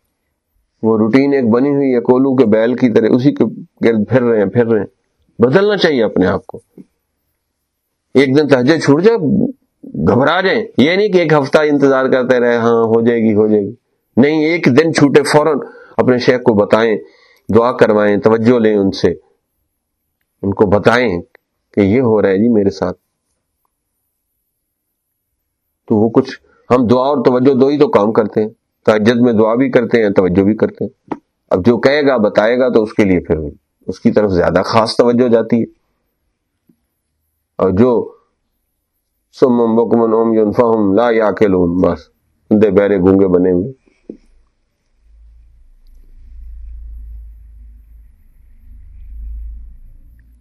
وہ روٹین ایک بنی ہوئی ہے، کولو کے بیل کی طرح، اسی کے گرد پھر رہے ہیں، پھر رہے ہیں۔ بدلنا چاہیے اپنے آپ کو۔ ایک دن تہجے چھوٹ جائے، گھبرا جائیں۔ یہ نہیں کہ ایک ہفتہ انتظار کرتے رہے ہاں ہو جائے گی، ہو جائے گی۔ نہیں، ایک دن چھوٹے فوراً اپنے شیخ کو بتائیں، دعا کروائیں، توجہ لیں ان سے۔ ان کو بتائیں کہ یہ ہو رہا ہے جی میرے ساتھ۔ تو وہ کچھ، ہم دعا اور توجہ دو ہی تو کام کرتے ہیں۔ تجد میں دعا بھی کرتے ہیں، توجہ بھی کرتے ہیں۔ اب جو کہے گا، بتائے گا تو اس کے لیے پھر۔ اس کی طرف زیادہ خاص توجہ جاتی ہے۔ اور جو سم بکمن اوم یونفہم لا یا بس اندے بہرے گونگے بنے ہوئے۔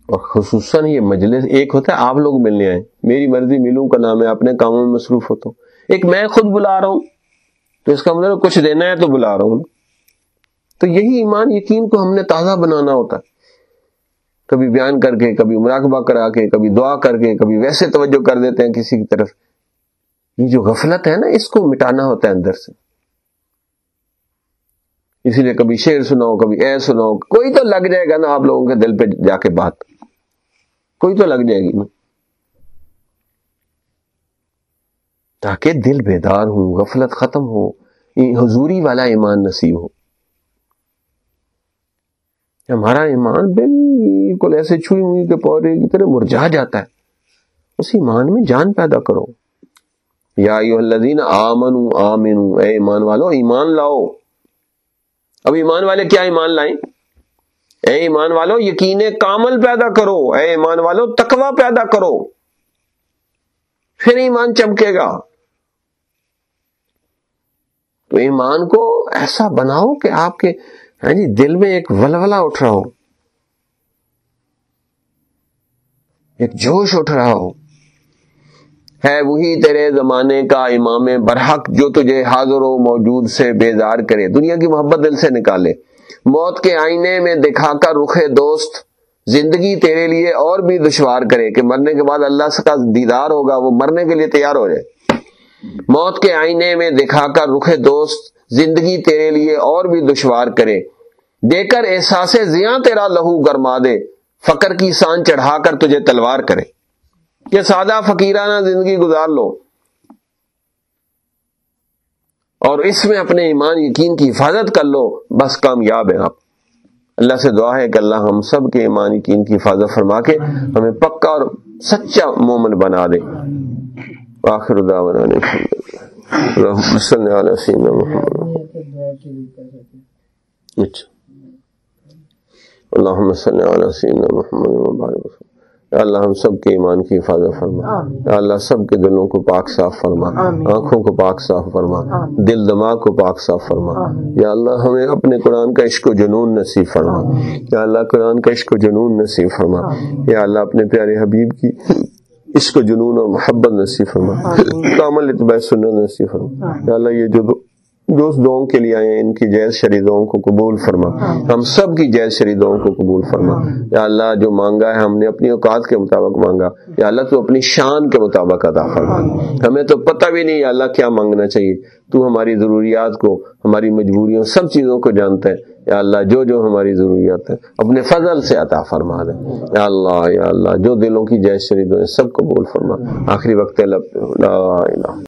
اور خصوصاً یہ مجلس ایک ہوتا ہے، آپ لوگ ملنے آئے میری مرضی ملوں کا نام ہے، اپنے کاموں میں مصروف ہوتا ہوں ایک میں خود بلا رہا ہوں، تو اس کا مطلب کچھ دینا ہے تو بلا رہا ہوں۔ تو یہی ایمان یقین کو ہم نے تازہ بنانا ہوتا ہے۔ کبھی بیان کر کے، کبھی مراقبہ کرا کے، کبھی دعا کر کے، کبھی ویسے توجہ کر دیتے ہیں کسی کی طرف۔ یہ جو غفلت ہے نا، اس کو مٹانا ہوتا ہے اندر سے۔ اسی لیے کبھی شیر سناؤ، کبھی اے سناؤ۔ کوئی تو لگ جائے گا نا آپ لوگوں کے دل پہ جا کے بات۔ کوئی تو لگ جائے گی نا۔ تاکہ دل بیدار ہوں، غفلت ختم ہو حضوری والا ایمان نصیب ہو۔ ہمارا ایمان بالکل ایسے چھوئی ہوئی کے پودے کی طرح مرجا جاتا ہے۔ اس ایمان میں جان پیدا کرو۔ یا الذین آمنوا آمنوا۔ اے ایمان والو، ایمان لاؤ۔ اب ایمان والے کیا ایمان لائیں؟ اے ایمان والو، یقین کامل پیدا کرو۔ اے ایمان والو، تقوی پیدا کرو۔ پھر ایمان چمکے گا۔ تو ایمان کو ایسا بناؤ کہ آپ کے ہاں جی دل میں ایک ولولہ اٹھ رہا ہو۔ ایک جوش اٹھ رہا ہو۔ ہے وہی تیرے زمانے کا امام برحق جو تجھے حاضر و موجود سے بیزار کرے۔ دنیا کی محبت دل سے نکالے۔ موت کے آئینے میں دکھا کر رخے دوست زندگی تیرے لیے اور بھی دشوار کرے کہ مرنے کے بعد اللہ سے کا دیدار ہوگا، وہ مرنے کے لیے تیار ہو جائے۔ موت کے آئینے میں دکھا کر رخے دوست زندگی تیرے لیے اور بھی دشوار کرے۔ دے کر احساس زیاں تیرا لہو گرما دے۔ فقر کی سان چڑھا کر تجھے تلوار کرے۔ کہ سادہ فقیرانہ زندگی گزار لو۔ اور اس میں اپنے ایمان یقین کی حفاظت کر لو۔ بس کامیاب ہیں آپ۔ اللہ سے دعا ہے کہ اللہ ہم سب کے ایمان یقین کی حفاظت فرما کے ہمیں پکا اور سچا مومن بنا دے۔ آخر دعوانا اچھا اللہم صلی علی سیدنا محمد. مبارک یا اللہ ہم سب کے ایمان کی حفاظت فرما. یا اللہ سب کے دلوں کو پاک صاف فرما. آنکھوں کو پاک صاف فرما. دل دماغ کو پاک صاف فرما. یا اللہ ہمیں اپنے قرآن کا عشق و جنون نصیب فرما. یا اللہ قرآن کا عشق و جنون نصیب فرما. یا اللہ اپنے پیارے حبیب کی عشق و جنون اور محبت نصیب فرما۔ کامل اتباع سنت نصیب فرما۔ یا اللہ یہ جو دوست دعاؤں کے لیے آئے ان کی جیز شریدوں کو قبول فرما۔ ہم سب کی جیز شریدوں کو قبول فرما۔ یا اللہ جو مانگا ہے ہم نے اپنی اوقات کے مطابق مانگا۔ یا اللہ تو اپنی شان کے مطابق ادا فرما۔ ہمیں تو پتہ بھی نہیں یا اللہ کیا مانگنا چاہیے۔ تو ہماری ضروریات کو ہماری مجبوریوں سب چیزوں کو جانتا ہے یا اللہ جو جو ہماری ضروریات ہے اپنے فضل سے عطا فرما دے۔ یا اللہ یا اللہ جو دلوں کی جیز شریدوں سب قبول فرما۔ آخری وقت